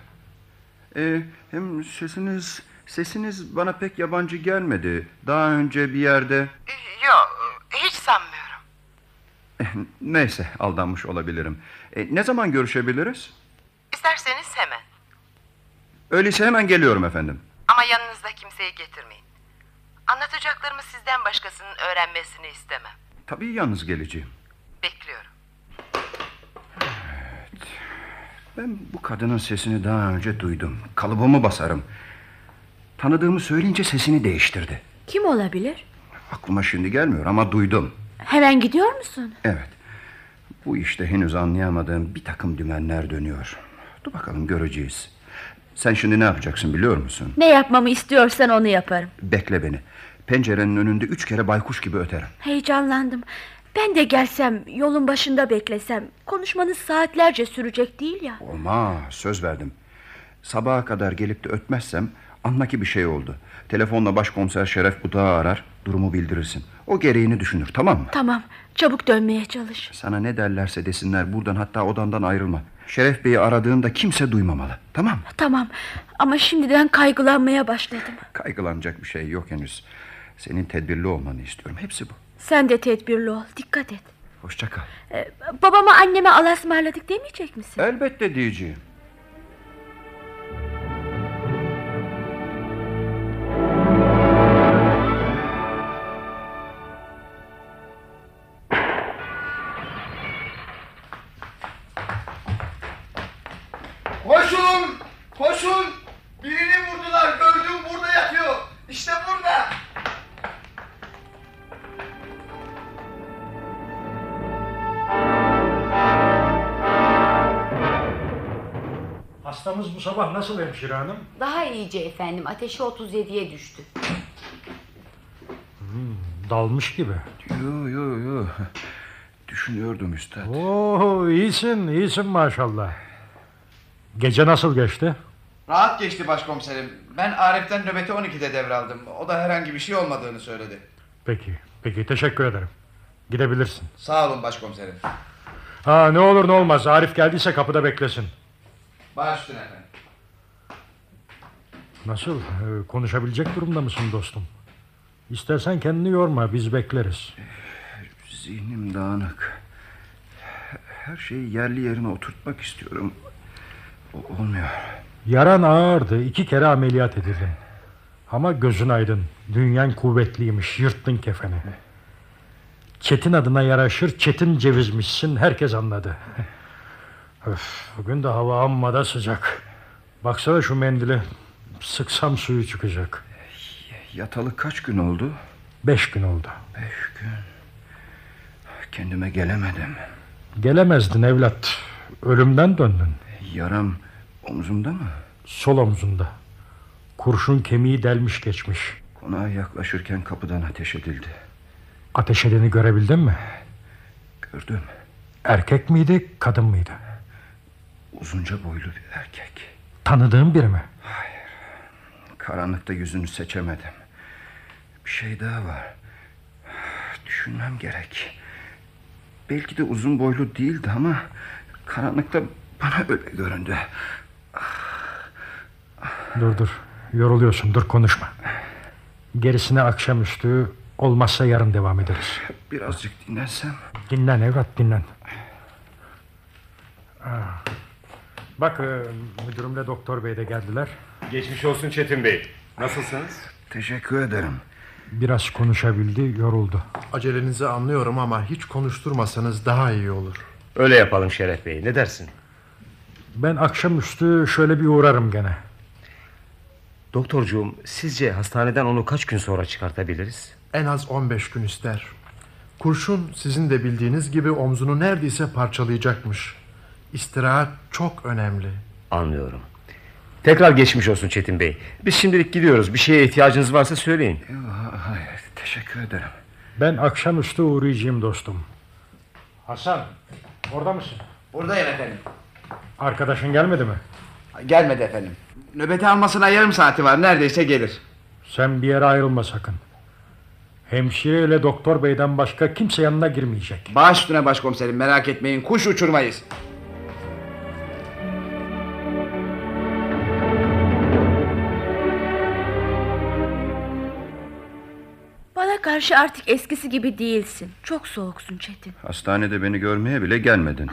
E, hem sesiniz sesiniz bana pek yabancı gelmedi. Daha önce bir yerde Yok hiç sanmıyorum. Neyse aldanmış olabilirim. E, ne zaman görüşebiliriz? İsterseniz hemen. Öyleyse hemen geliyorum efendim. Ama yanınızda kimseyi getirmeyin. Anlatacaklarımı sizden başkasının öğrenmesini istemem. Tabii yalnız geleceğim. Bekliyorum. Ben bu kadının sesini daha önce duydum. Kalıbımı basarım. Tanıdığımı söyleyince sesini değiştirdi. Kim olabilir? Aklıma şimdi gelmiyor ama duydum. Hemen gidiyor musun? Evet. Bu işte henüz anlayamadığım bir takım dümenler dönüyor. Dur bakalım göreceğiz. Sen şimdi ne yapacaksın biliyor musun? Ne yapmamı istiyorsan onu yaparım. Bekle beni. Pencerenin önünde üç kere baykuş gibi öterim. Heyecanlandım. Ben de gelsem, yolun başında beklesem... ...konuşmanız saatlerce sürecek değil ya. Olmaz söz verdim. Sabaha kadar gelip de ötmezsem anla ki bir şey oldu. Telefonla başkomiser Şeref Budağı arar durumu bildirirsin. O gereğini düşünür tamam mı? Tamam, çabuk dönmeye çalış. Sana ne derlerse desinler buradan hatta odandan ayrılma. Şeref Bey'i aradığında kimse duymamalı tamam mı? Tamam ama şimdiden kaygılanmaya başladım. Kaygılanacak bir şey yok henüz. Senin tedbirli olmanı istiyorum hepsi bu. Sen de tedbirli ol, dikkat et. Hoşça kal. Ee, babama anneme Allah'a ısmarladık demeyecek misin? Elbette diyeceğim. Sabah nasıl hemşire hanım? Daha iyice efendim. Ateşi 37'ye düştü. Dalmış gibi. Yo yo yo. Düşünüyordum üstad. Oo iyisin, iyisin maşallah. Gece nasıl geçti? Rahat geçti başkomiserim. Ben Arif'ten nöbeti 12'de devraldım. O da herhangi bir şey olmadığını söyledi. Peki, peki teşekkür ederim. Gidebilirsin. Sağ olun başkomiserim. Ha ne olur ne olmaz. Arif geldiyse kapıda beklesin. Baş üstüne efendim. Nasıl? Ee, konuşabilecek durumda mısın dostum? İstersen kendini yorma, biz bekleriz. Zihnim dağınık. Her şeyi yerli yerine oturtmak istiyorum. O- olmuyor. Yaran ağırdı, iki kere ameliyat edildin. Ama gözün aydın, dünyan kuvvetliymiş, yırttın kefeni. Çetin adına yaraşır, çetin cevizmişsin, herkes anladı. Öf, bugün de hava amma da sıcak. Baksana şu mendili, sıksam suyu çıkacak. Yatalı kaç gün oldu? Beş gün oldu. Beş gün. Kendime gelemedim. Gelemezdin evlat, ölümden döndün. Yaram omzumda mı? Sol omzunda. Kurşun kemiği delmiş geçmiş. Konağa yaklaşırken kapıdan ateş edildi. Ateş edeni görebildin mi? Gördüm. Erkek miydi, kadın mıydı? Uzunca boylu bir erkek. Tanıdığın biri mi? Karanlıkta yüzünü seçemedim. Bir şey daha var. Düşünmem gerek. Belki de uzun boylu değildi ama karanlıkta bana öyle göründü. Dur dur, yoruluyorsun, dur konuşma. Gerisine akşamüstü, olmazsa yarın devam ederiz. Birazcık dinlensem. Dinlen evlat, dinlen. Ah. Bak, e, müdürümle doktor bey de geldiler. Geçmiş olsun Çetin Bey. Nasılsınız? Teşekkür ederim. Biraz konuşabildi, yoruldu. Acelenizi anlıyorum ama hiç konuşturmasanız daha iyi olur. Öyle yapalım Şeref Bey. Ne dersin? Ben akşamüstü şöyle bir uğrarım gene. Doktorcuğum sizce hastaneden onu kaç gün sonra çıkartabiliriz? En az 15 gün ister. Kurşun sizin de bildiğiniz gibi omzunu neredeyse parçalayacakmış. İstirahat çok önemli. Anlıyorum. Tekrar geçmiş olsun Çetin Bey. Biz şimdilik gidiyoruz. Bir şeye ihtiyacınız varsa söyleyin. Hayır, teşekkür ederim. Ben akşamüstü uğrayacağım dostum. Hasan, orada mısın? Buradayım efendim. Arkadaşın gelmedi mi? Gelmedi efendim. Nöbeti almasına yarım saati var. Neredeyse gelir. Sen bir yere ayrılma sakın. Hemşire ile doktor beyden başka kimse yanına girmeyecek. Baş üstüne başkomiserim merak etmeyin. Kuş uçurmayız. Bana karşı artık eskisi gibi değilsin. Çok soğuksun Çetin. Hastanede beni görmeye bile gelmedin.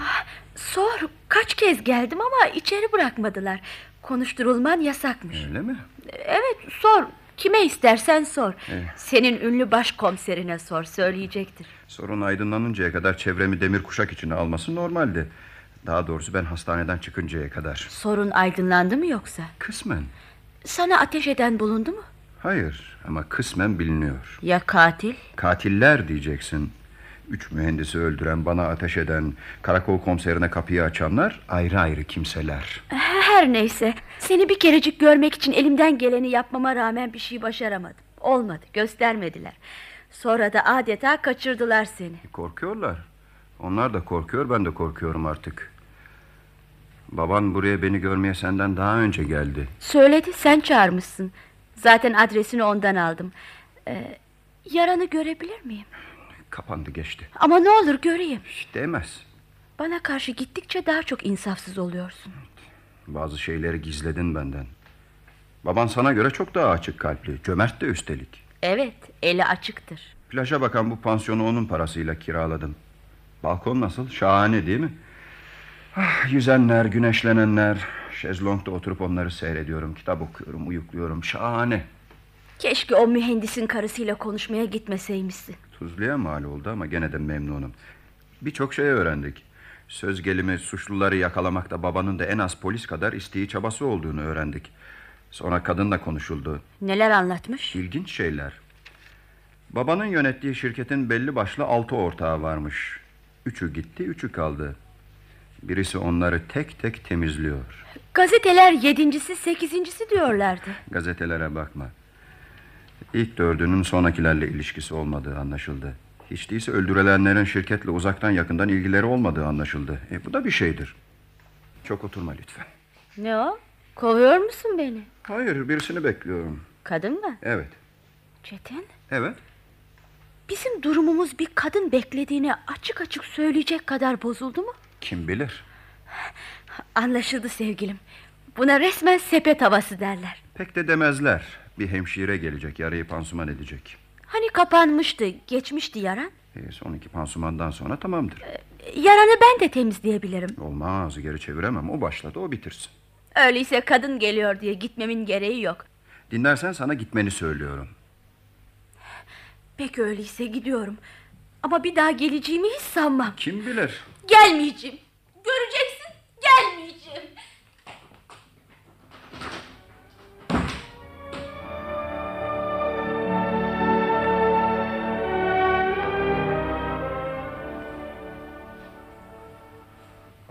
Sor kaç kez geldim ama içeri bırakmadılar. Konuşturulman yasakmış. Öyle mi? Evet sor. Kime istersen sor. Eh. Senin ünlü başkomiserine sor söyleyecektir. Sorun aydınlanıncaya kadar çevremi demir kuşak içine alması normaldi. Daha doğrusu ben hastaneden çıkıncaya kadar. Sorun aydınlandı mı yoksa? Kısmen. Sana ateş eden bulundu mu? Hayır ama kısmen biliniyor. Ya katil? Katiller diyeceksin. Üç mühendisi öldüren, bana ateş eden, karakol komiserine kapıyı açanlar ayrı ayrı kimseler. Her neyse. Seni bir kerecik görmek için elimden geleni yapmama rağmen bir şey başaramadım. Olmadı göstermediler. Sonra da adeta kaçırdılar seni. Korkuyorlar. Onlar da korkuyor, ben de korkuyorum artık. Baban buraya beni görmeye senden daha önce geldi. Söyledi sen çağırmışsın. Zaten adresini ondan aldım. Ee, yaranı görebilir miyim? Kapandı geçti. Ama ne olur göreyim. Hiç değmez. Bana karşı gittikçe daha çok insafsız oluyorsun. Bazı şeyleri gizledin benden. Baban sana göre çok daha açık kalpli, cömert de üstelik. Evet, eli açıktır. Plaja bakan bu pansiyonu onun parasıyla kiraladım. Balkon nasıl? Şahane değil mi? Ah, yüzenler, güneşlenenler. Şezlongda oturup onları seyrediyorum. Kitap okuyorum, uyukluyorum. Şahane. Keşke o mühendisin karısıyla konuşmaya gitmeseymişsin. Tuzluya mal oldu ama gene de memnunum. Birçok şey öğrendik. Söz gelimi suçluları yakalamakta babanın da en az polis kadar isteği çabası olduğunu öğrendik. Sonra kadınla konuşuldu. Neler anlatmış? İlginç şeyler. Babanın yönettiği şirketin belli başlı altı ortağı varmış. Üçü gitti, üçü kaldı. Birisi onları tek tek temizliyor. Gazeteler yedincisi, sekizincisi diyorlardı. Gazetelere bakma. İlk dördünün sonrakilerle ilişkisi olmadığı anlaşıldı. Hiç değilse öldürülenlerin şirketle uzaktan yakından ilgileri olmadığı anlaşıldı. E, bu da bir şeydir. Çok oturma lütfen. Ne o? Kovuyor musun beni? Hayır, birisini bekliyorum. Kadın mı? Evet, Çetin, evet. bizim durumumuz bir kadın beklediğini açık açık söyleyecek kadar bozuldu mu? Kim bilir? Anlaşıldı sevgilim. Buna resmen sepet havası derler. Pek de demezler. Bir hemşire gelecek, yarayı pansuman edecek. Hani kapanmıştı, geçmişti yaran. E, son iki pansumandan sonra tamamdır. Yaranı ben de temizleyebilirim. Olmaz, geri çeviremem. O başladı, o bitirsin. Öyleyse kadın geliyor diye gitmemin gereği yok. Dinlersen sana gitmeni söylüyorum. Peki öyleyse gidiyorum. Ama bir daha geleceğimi hiç sanmam. Kim bilir? Gelmeyeceğim. Göreceksin, gelmeyeceğim.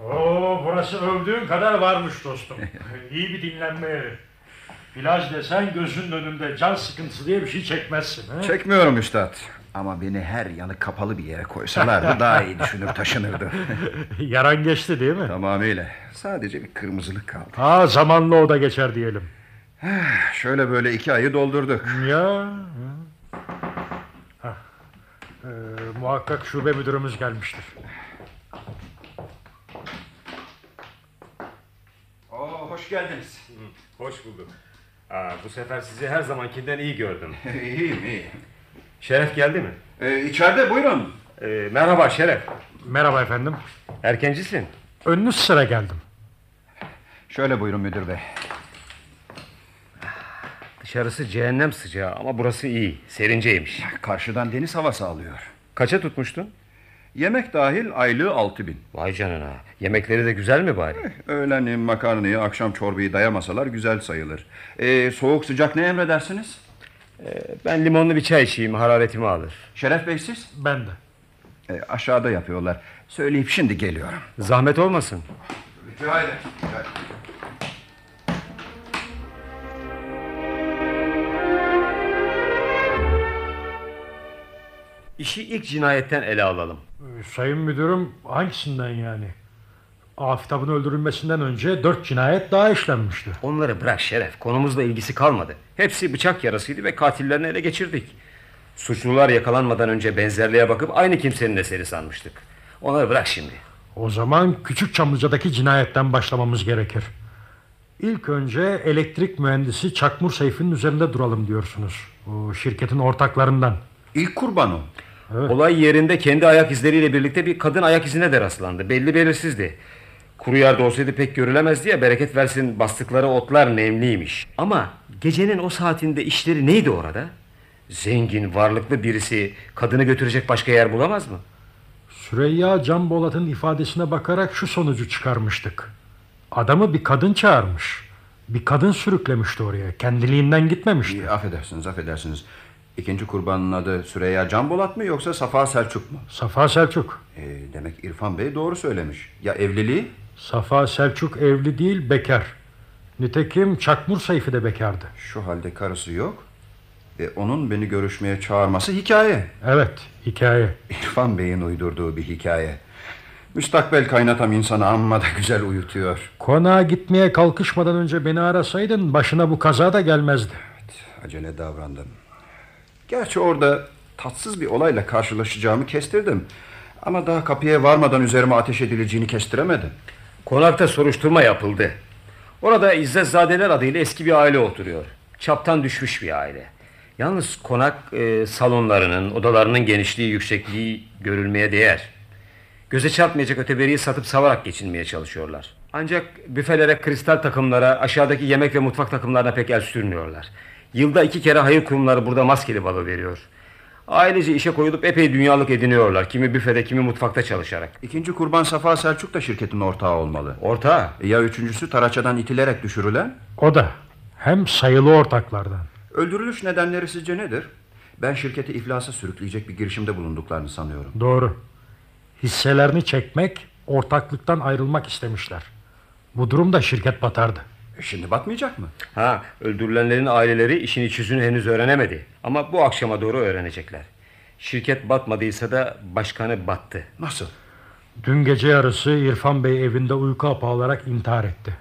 Oo, burası övdüğün kadar varmış dostum. İyi bir dinlenme yeri. Plaj desen gözünün önünde can sıkıntısı diye bir şey çekmezsin. He? Çekmiyorum üstad. Ama beni her yanı kapalı bir yere koysalardı daha iyi düşünür taşınırdı. Yaran geçti değil mi? Tamamıyla. Sadece bir kırmızılık kaldı. Ha zamanla o da geçer diyelim. Şöyle böyle iki ayı doldurduk. Ya. Hah. Ee, muhakkak şube müdürümüz gelmiştir. Oo, hoş geldiniz. Hoş bulduk. Aa, bu sefer sizi her zamankinden iyi gördüm. iyiyim iyi. Şeref geldi mi? Ee, içeride buyurun. Ee, merhaba Şeref. Merhaba efendim. Erkencisin. Önünüz sıra geldim. Şöyle buyurun müdür bey. Dışarısı cehennem sıcağı ama burası iyi. Serinceymiş. Karşıdan deniz havası alıyor. Kaça tutmuştun? Yemek dahil aylığı altı bin. Vay canına. Yemekleri de güzel mi bari? Öğleni makarnayı akşam çorbayı dayamasalar güzel sayılır. Ee, soğuk sıcak ne emredersiniz? Ee, ben limonlu bir çay içeyim hararetimi alır. Şeref Bey siz? Ben de. Ee, aşağıda yapıyorlar. Söyleyip şimdi geliyorum. Zahmet olmasın. Rica ederim. İşi ilk cinayetten ele alalım. Ee, Sayın müdürüm hangisinden yani? Afitab'ın öldürülmesinden önce dört cinayet daha işlenmişti. Onları bırak Şeref. Konumuzla ilgisi kalmadı. Hepsi bıçak yarasıydı ve katillerini ele geçirdik. Suçlular yakalanmadan önce benzerliğe bakıp aynı kimsenin eseri sanmıştık. Onları bırak şimdi. O zaman Küçük Çamlıca'daki cinayetten başlamamız gerekir. İlk önce elektrik mühendisi Çakmur Seyfi'nin üzerinde duralım diyorsunuz. O şirketin ortaklarından. İlk kurban o. Olay yerinde kendi ayak izleriyle birlikte bir kadın ayak izine de rastlandı. Belli belirsizdi. Kuru yerde olsaydı pek görülemezdi ya bereket versin bastıkları otlar nemliymiş. Ama gecenin o saatinde işleri neydi orada? Zengin, varlıklı birisi kadını götürecek başka yer bulamaz mı? Süreyya Can Bolat'ın ifadesine bakarak şu sonucu çıkarmıştık. Adamı bir kadın çağırmış. Bir kadın sürüklemişti oraya. Kendiliğinden gitmemişti. İyi, affedersiniz affedersiniz. İkinci kurbanın adı Süreyya Canbolat mı yoksa Safa Selçuk mu? Safa Selçuk. E, demek İrfan Bey doğru söylemiş. Ya evliliği? Safa Selçuk evli değil bekar. Nitekim Çakmur Seyfi de bekardı. Şu halde karısı yok. E, onun beni görüşmeye çağırması hikaye. Evet hikaye. İrfan Bey'in uydurduğu bir hikaye. Müstakbel kaynatam insanı amma da güzel uyutuyor. Konağa gitmeye kalkışmadan önce beni arasaydın başına bu kaza da gelmezdi. Acele davrandım. Gerçi orada tatsız bir olayla karşılaşacağımı kestirdim. Ama daha kapıya varmadan üzerime ateş edileceğini kestiremedim. Konakta soruşturma yapıldı. Orada İzzetzadeler adıyla eski bir aile oturuyor. Çaptan düşmüş bir aile. Yalnız konak e, salonlarının, odalarının genişliği, yüksekliği görülmeye değer. Göze çarpmayacak öteberiyi satıp savarak geçinmeye çalışıyorlar. Ancak büfelere, kristal takımlara, aşağıdaki yemek ve mutfak takımlarına pek el sürmüyorlar. Yılda iki kere hayır kurumları burada maskeli balo veriyor. Ailece işe koyulup epey dünyalık ediniyorlar. Kimi büfede, kimi mutfakta çalışarak. İkinci kurban Safa Selçuk da şirketin ortağı olmalı. Ortağı? E, ya üçüncüsü Taraça'dan itilerek düşürülen? O da. Hem sayılı ortaklardan. Öldürülüş nedenleri sizce nedir? Ben şirketi iflasa sürükleyecek bir girişimde bulunduklarını sanıyorum. Doğru. Hisselerini çekmek, ortaklıktan ayrılmak istemişler. Bu durumda şirket batardı. Şimdi batmayacak mı? Ha, öldürülenlerin aileleri işin iç yüzünü henüz öğrenemedi. Ama bu akşama doğru öğrenecekler. Şirket batmadıysa da başkanı battı. Nasıl? Dün gece yarısı İrfan Bey evinde uyku hapı alarak intihar etti.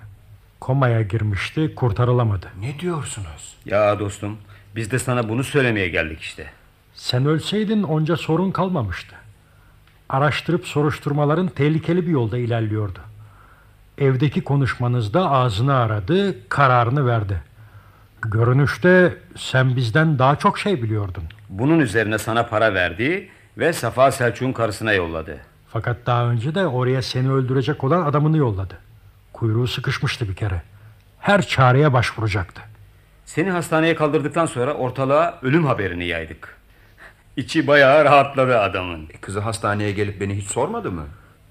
Komaya girmişti, kurtarılamadı. Ne diyorsunuz? Ya dostum, biz de sana bunu söylemeye geldik işte. Sen ölseydin onca sorun kalmamıştı. Araştırıp soruşturmaların tehlikeli bir yolda ilerliyordu. Evdeki konuşmanızda ağzını aradı, kararını verdi. Görünüşte sen bizden daha çok şey biliyordun. Bunun üzerine sana para verdi ve Safa Selçuk'un karısına yolladı. Fakat daha önce de oraya seni öldürecek olan adamını yolladı. Kuyruğu sıkışmıştı bir kere. Her çareye başvuracaktı. Seni hastaneye kaldırdıktan sonra ortalığa ölüm haberini yaydık. İçi bayağı rahatladı adamın. E, kızı hastaneye gelip beni hiç sormadı mı?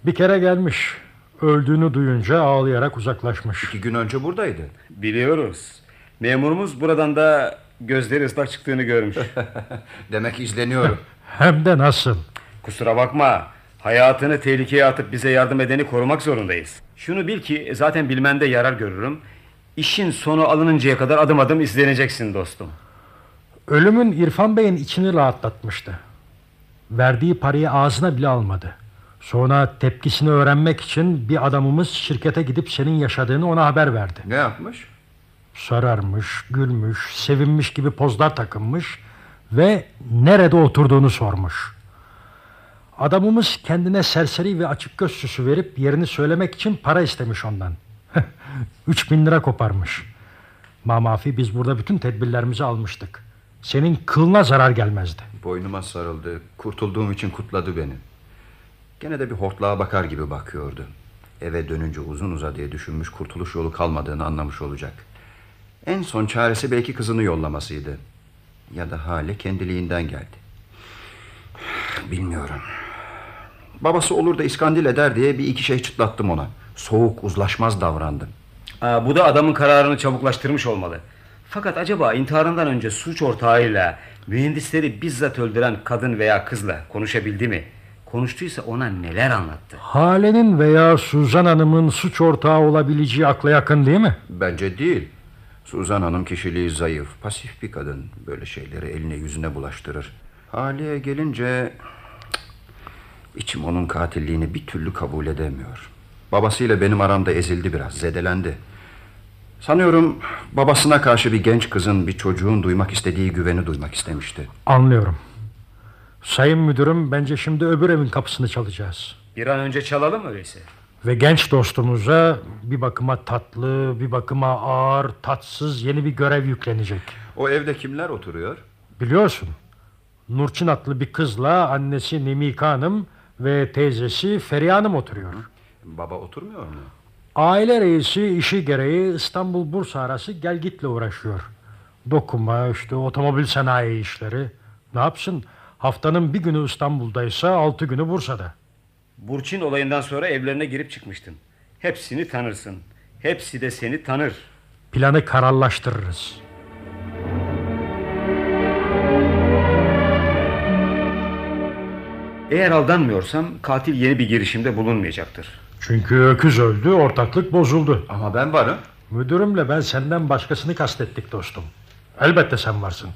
Bir kere gelmiş. Öldüğünü duyunca ağlayarak uzaklaşmış. İki gün önce buradaydı. Biliyoruz. Memurumuz buradan da gözleri ıslak çıktığını görmüş. Demek izleniyorum. Hem de nasıl? Kusura bakma. Hayatını tehlikeye atıp bize yardım edeni korumak zorundayız. Şunu bil ki zaten bilmende yarar görürüm. İşin sonu alınıncaya kadar adım adım izleneceksin dostum. Ölümün İrfan Bey'in içini rahatlatmıştı. Verdiği parayı ağzına bile almadı. Sonra tepkisini öğrenmek için bir adamımız şirkete gidip senin yaşadığını ona haber verdi. Ne yapmış? Sararmış, gülmüş, sevinmiş gibi pozlar takınmış ve nerede oturduğunu sormuş. Adamımız kendine serseri ve açık göz süsü verip yerini söylemek için para istemiş ondan. Üç bin lira koparmış. Mamafi biz burada bütün tedbirlerimizi almıştık. Senin kılına zarar gelmezdi. Boynuma sarıldı. Kurtulduğum için kutladı beni. Gene de bir hortlağa bakar gibi bakıyordu. Eve dönünce uzun uzadıya düşünmüş kurtuluş yolu kalmadığını anlamış olacak. En son çaresi belki kızını yollamasıydı. Ya da hale kendiliğinden geldi. Bilmiyorum. Babası olur da iskandil eder diye bir iki şey çıtlattım ona. Soğuk, uzlaşmaz davrandım. Aa, bu da adamın kararını çabuklaştırmış olmalı. Fakat acaba intiharından önce suç ortağıyla mühendisleri bizzat öldüren kadın veya kızla konuşabildi mi? Konuştuysa ona neler anlattı? Hale'nin veya Suzan Hanım'ın suç ortağı olabileceği akla yakın değil mi? Bence değil. Suzan Hanım kişiliği zayıf, pasif bir kadın. Böyle şeyleri eline yüzüne bulaştırır. Hale'ye gelince... içim onun katilliğini bir türlü kabul edemiyor. Babasıyla benim aramda ezildi biraz, zedelendi. Sanıyorum babasına karşı bir genç kızın, bir çocuğun duymak istediği güveni duymak istemişti. Anlıyorum. Sayın müdürüm bence şimdi öbür evin kapısını çalacağız. Bir an önce çalalım öyleyse. Ve genç dostumuza bir bakıma tatlı, bir bakıma ağır, tatsız yeni bir görev yüklenecek. O evde kimler oturuyor? Biliyorsun. Nurçin adlı bir kızla annesi Nemika Hanım ve teyzesi Feriha Hanım oturuyor. Baba oturmuyor mu? Aile reisi işi gereği İstanbul Bursa arası gel gitle uğraşıyor. Dokuma işte otomobil sanayi işleri. Ne yapsın? Haftanın bir günü İstanbul'daysa altı günü Bursa'da. Burçin olayından sonra evlerine girip çıkmıştın. Hepsini tanırsın. Hepsi de seni tanır. Planı kararlaştırırız. Eğer aldanmıyorsam katil yeni bir girişimde bulunmayacaktır. Çünkü öküz öldü, ortaklık bozuldu. Ama ben varım. Müdürümle ben senden başkasını kastettik dostum. Elbette sen varsın.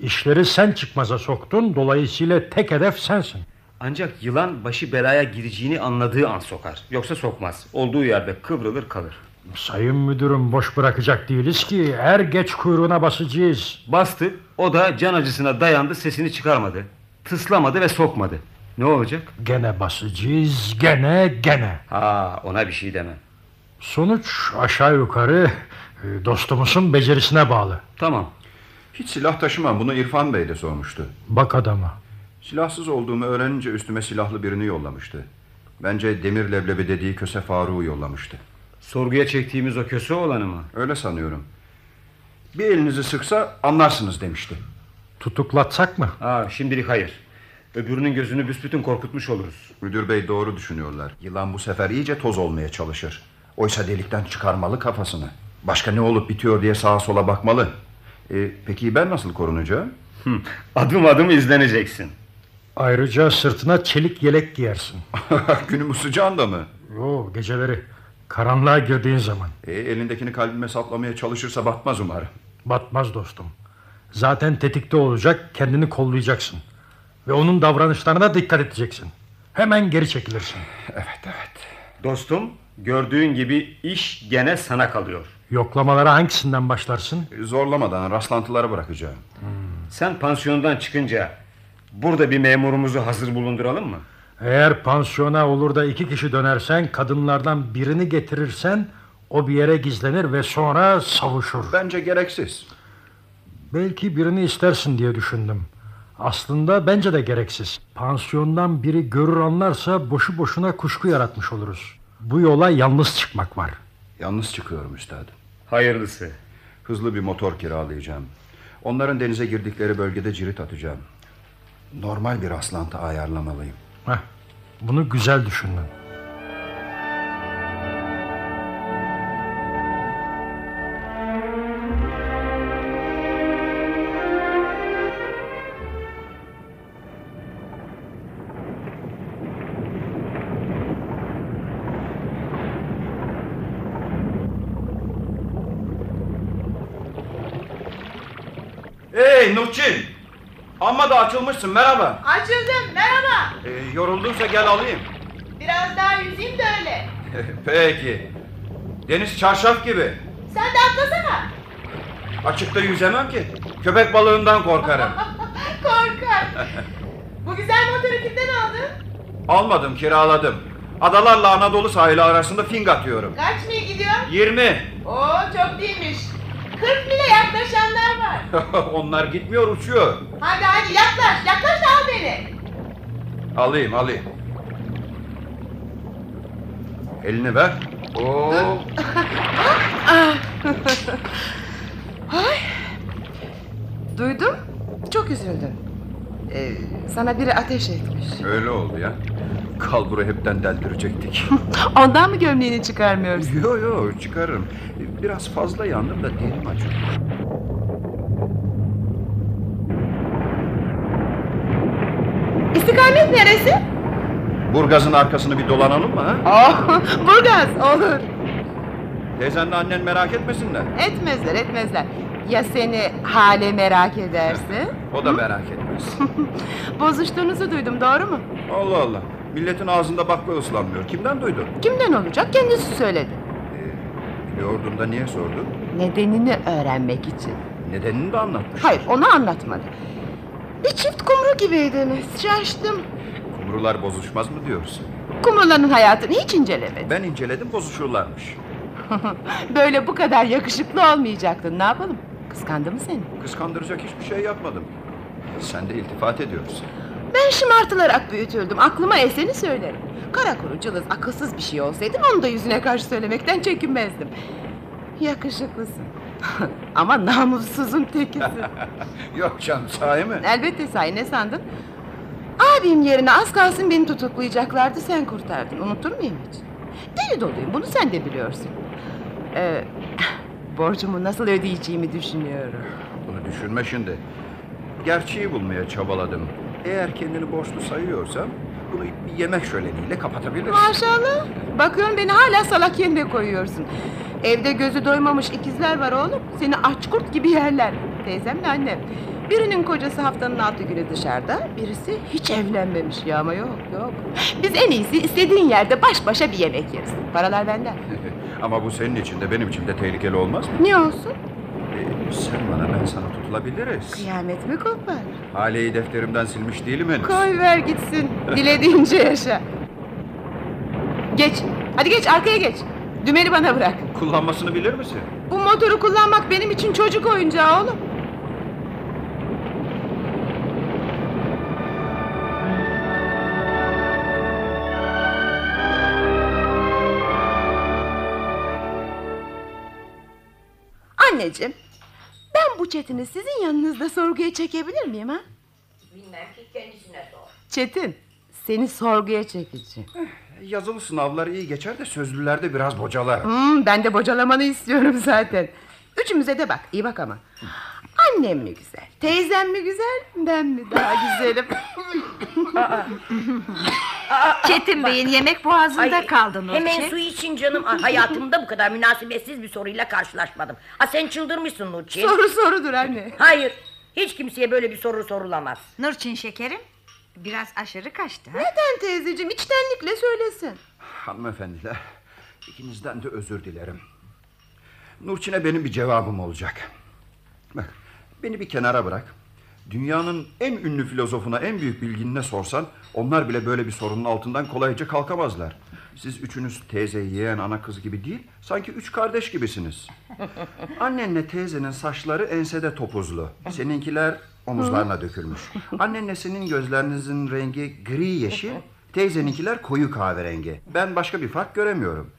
İşleri sen çıkmaza soktun, dolayısıyla tek hedef sensin. Ancak yılan başı belaya gireceğini anladığı an sokar. Yoksa sokmaz. Olduğu yerde kıvrılır kalır. Sayın müdürüm boş bırakacak değiliz ki er geç kuyruğuna basacağız. Bastı. O da can acısına dayandı sesini çıkarmadı. Tıslamadı ve sokmadı. Ne olacak? Gene basacağız gene gene. Ha ona bir şey deme. Sonuç aşağı yukarı e, dostumuzun becerisine bağlı. Tamam. Hiç silah taşımam. Bunu İrfan Bey de sormuştu. Bak adama. Silahsız olduğumu öğrenince üstüme silahlı birini yollamıştı. Bence demir leblebi dediği köse Faruk'u yollamıştı. Sorguya çektiğimiz o köse olanı mı? Öyle sanıyorum. Bir elinizi sıksa anlarsınız demişti. Tutuklatsak mı? Ha, şimdilik hayır. Öbürünün gözünü büsbütün korkutmuş oluruz. Müdür bey doğru düşünüyorlar. Yılan bu sefer iyice toz olmaya çalışır. Oysa delikten çıkarmalı kafasını. Başka ne olup bitiyor diye sağa sola bakmalı. E, peki ben nasıl korunacağım? adım adım izleneceksin. Ayrıca sırtına çelik yelek giyersin. Günümüz sıcağında mı? Yo geceleri. Karanlığa girdiğin zaman. E, elindekini kalbime saplamaya çalışırsa batmaz umarım. Batmaz dostum. Zaten tetikte olacak, kendini kollayacaksın. Ve onun davranışlarına dikkat edeceksin. Hemen geri çekilirsin. Evet, evet. Dostum, gördüğün gibi iş gene sana kalıyor. Yoklamalara hangisinden başlarsın? Zorlamadan rastlantılara bırakacağım. Sen pansiyondan çıkınca burada bir memurumuzu hazır bulunduralım mı? Eğer pansiyona olur da iki kişi dönersen, kadınlardan birini getirirsen o bir yere gizlenir ve sonra savuşur. Bence gereksiz. Belki birini istersin diye düşündüm. Aslında bence de gereksiz. Pansiyondan biri görür anlarsa boşu boşuna kuşku yaratmış oluruz. Bu yola yalnız çıkmak var. Yalnız çıkıyorum üstadım. Hayırlısı. Hızlı bir motor kiralayacağım. Onların denize girdikleri bölgede cirit atacağım. Normal bir rastlantı ayarlamalıyım. Heh, bunu güzel düşündün. Açılmışsın merhaba. Açıldım merhaba. Ee, yoruldunsa gel alayım. Biraz daha yüzeyim de öyle. Peki. Deniz çarşaf gibi. Sen de atlasana. Açıkta yüzemem ki. Köpek balığından korkarım. Korkak. Bu güzel motoru kimden aldın? Almadım kiraladım. Adalarla Anadolu sahili arasında fing atıyorum. Kaç mil gidiyor? 20. Oo çok değilmiş. 40 mile yaklaşanlar var. Onlar gitmiyor uçuyor. Hadi hadi yaklaş yaklaş al beni. Alayım alayım. Elini ver. Oo. Ay. Duydum. Çok üzüldüm. Ee, sana biri ateş etmiş. Öyle oldu ya. Kalburu hepten deldirecektik. Ondan mı gömleğini çıkarmıyorsun? yo yo çıkarırım. Biraz fazla yandım da dilim acıyor. İstikamet neresi? Burgaz'ın arkasını bir dolanalım mı ha? Oh, Burgaz olur. Teyzenle annen merak etmesinler. Etmezler etmezler. Ya seni hale merak ederse? O da merak etmez. Bozuştuğunuzu duydum doğru mu? Allah Allah. Milletin ağzında bakla ıslanmıyor. Kimden duydun? Kimden olacak kendisi söyledi. Biliyordun da niye sordun? Nedenini öğrenmek için. Nedenini de anlatmış. Hayır onu anlatmadı. Bir çift kumru gibiydiniz. Şaştım. Kumrular bozuşmaz mı diyorsun? Kumruların hayatını hiç incelemedim. Ben inceledim bozuşurlarmış. Böyle bu kadar yakışıklı olmayacaktın. Ne yapalım? Kıskandı mı seni? Kıskandıracak hiçbir şey yapmadım. Sen de iltifat ediyorsun. Ben şımartılarak büyütüldüm. Aklıma eseni söylerim. Kara kuru cılız akılsız bir şey olsaydın onu da yüzüne karşı söylemekten çekinmezdim. Yakışıklısın. Ama namussuzun tekisin. Yok canım sahi mi? Elbette sahi ne sandın? Abim yerine az kalsın beni tutuklayacaklardı sen kurtardın. Unutur muyum hiç? Deli doluyum bunu sen de biliyorsun. Ee, borcumu nasıl ödeyeceğimi düşünüyorum. Bunu düşünme şimdi. Gerçeği bulmaya çabaladım. Eğer kendini borçlu sayıyorsan bunu bir yemek şöleniyle kapatabilirsin. Maşallah. Bakıyorum beni hala salak yerine koyuyorsun. Evde gözü doymamış ikizler var oğlum. Seni aç kurt gibi yerler. Teyzemle annem. Birinin kocası haftanın altı günü dışarıda, birisi hiç evlenmemiş ya ama yok yok. Biz en iyisi istediğin yerde baş başa bir yemek yeriz. Paralar benden. Ama bu senin için de benim için de tehlikeli olmaz mı? Niye olsun? Ee, sen bana ben sana tutulabiliriz. Kıyamet mi kopar? Haleyi defterimden silmiş değilim henüz. Koy ver gitsin. Dilediğince yaşa. Geç. Hadi geç arkaya geç. Dümeni bana bırak. Kullanmasını bilir misin? Bu motoru kullanmak benim için çocuk oyuncağı oğlum. Anneciğim, ben bu Çetin'i sizin yanınızda sorguya çekebilir miyim ha? Bilmem ki kendisine sor. Çetin, seni sorguya çekeceğim. Yazılı sınavlar iyi geçer de sözlülerde biraz bocalar. Hmm, ben de bocalamanı istiyorum zaten. Üçümüze de bak, iyi bak ama. Annem mi güzel, teyzem mi güzel, ben mi daha güzelim? Çetin Bey'in yemek boğazında kaldı Nurçin. Hemen su için canım. Hayatımda bu kadar münasebetsiz bir soruyla karşılaşmadım. Ha sen çıldırmışsın Nurçin. Soru sorudur anne. Hayır. Hiç kimseye böyle bir soru sorulamaz. Nurçin şekerim biraz aşırı kaçtı. Ha? Neden teyzeciğim, içtenlikle söylesin. Hanımefendiler, ikinizden de özür dilerim. Nurçin'e benim bir cevabım olacak. Bak, beni bir kenara bırak. Dünyanın en ünlü filozofuna, en büyük bilginine sorsan... ...onlar bile böyle bir sorunun altından kolayca kalkamazlar. Siz üçünüz teyze, yeğen, ana kız gibi değil... ...sanki üç kardeş gibisiniz. Annenle teyzenin saçları ensede topuzlu. Seninkiler omuzlarına dökülmüş. Annenle senin gözlerinizin rengi gri yeşil... ...teyzeninkiler koyu kahverengi. Ben başka bir fark göremiyorum.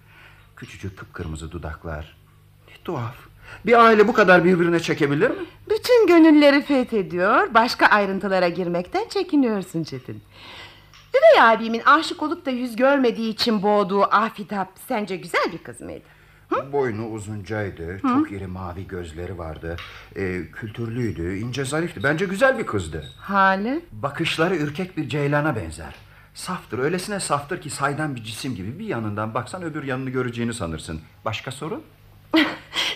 Küçücük kıpkırmızı dudaklar. Ne tuhaf. Bir aile bu kadar birbirine çekebilir mi? Bütün gönülleri fethediyor, başka ayrıntılara girmekten çekiniyorsun Çetin. Üvey abimin aşık olup da yüz görmediği için boğduğu Afitap sence güzel bir kız mıydı? Boynu uzuncaydı, çok iri mavi gözleri vardı. Ee, kültürlüydü, ince zarifti. Bence güzel bir kızdı. Hali? Bakışları ürkek bir ceylana benzer. Saftır, öylesine saftır ki saydan bir cisim gibi bir yanından baksan öbür yanını göreceğini sanırsın. Başka soru?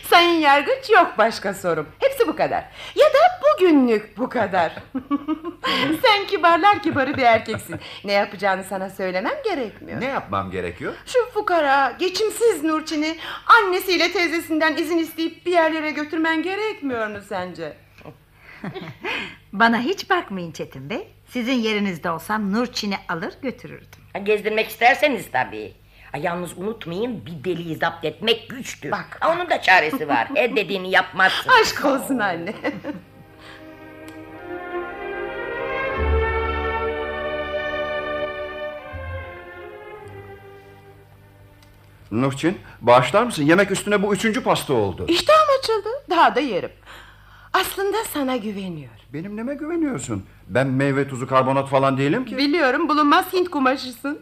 Sayın Yargıç yok başka sorum. Hepsi bu kadar. Ya da bugünlük bu kadar. Sen kibarlar kibarı bir erkeksin. Ne yapacağını sana söylemem gerekmiyor. Ne yapmam gerekiyor? Şu fukara, geçimsiz Nurçin'i annesiyle teyzesinden izin isteyip bir yerlere götürmen gerekmiyor mu sence? Bana hiç bakmayın Çetin Bey. Sizin yerinizde olsam Nurçin'i alır götürürdüm. Ha, gezdirmek isterseniz tabii. Ha, yalnız unutmayın bir deliği zapt etmek güçtür. Bak, onun da çaresi var. Her dediğini yapmazsın. Aşk olsun anne. Nurçin, bağışlar mısın? Yemek üstüne bu üçüncü pasta oldu. İştahım açıldı. Daha da yerim. Aslında sana güveniyor. Benim neme güveniyorsun? Ben meyve tuzu karbonat falan değilim ki. Biliyorum bulunmaz Hint kumaşısın.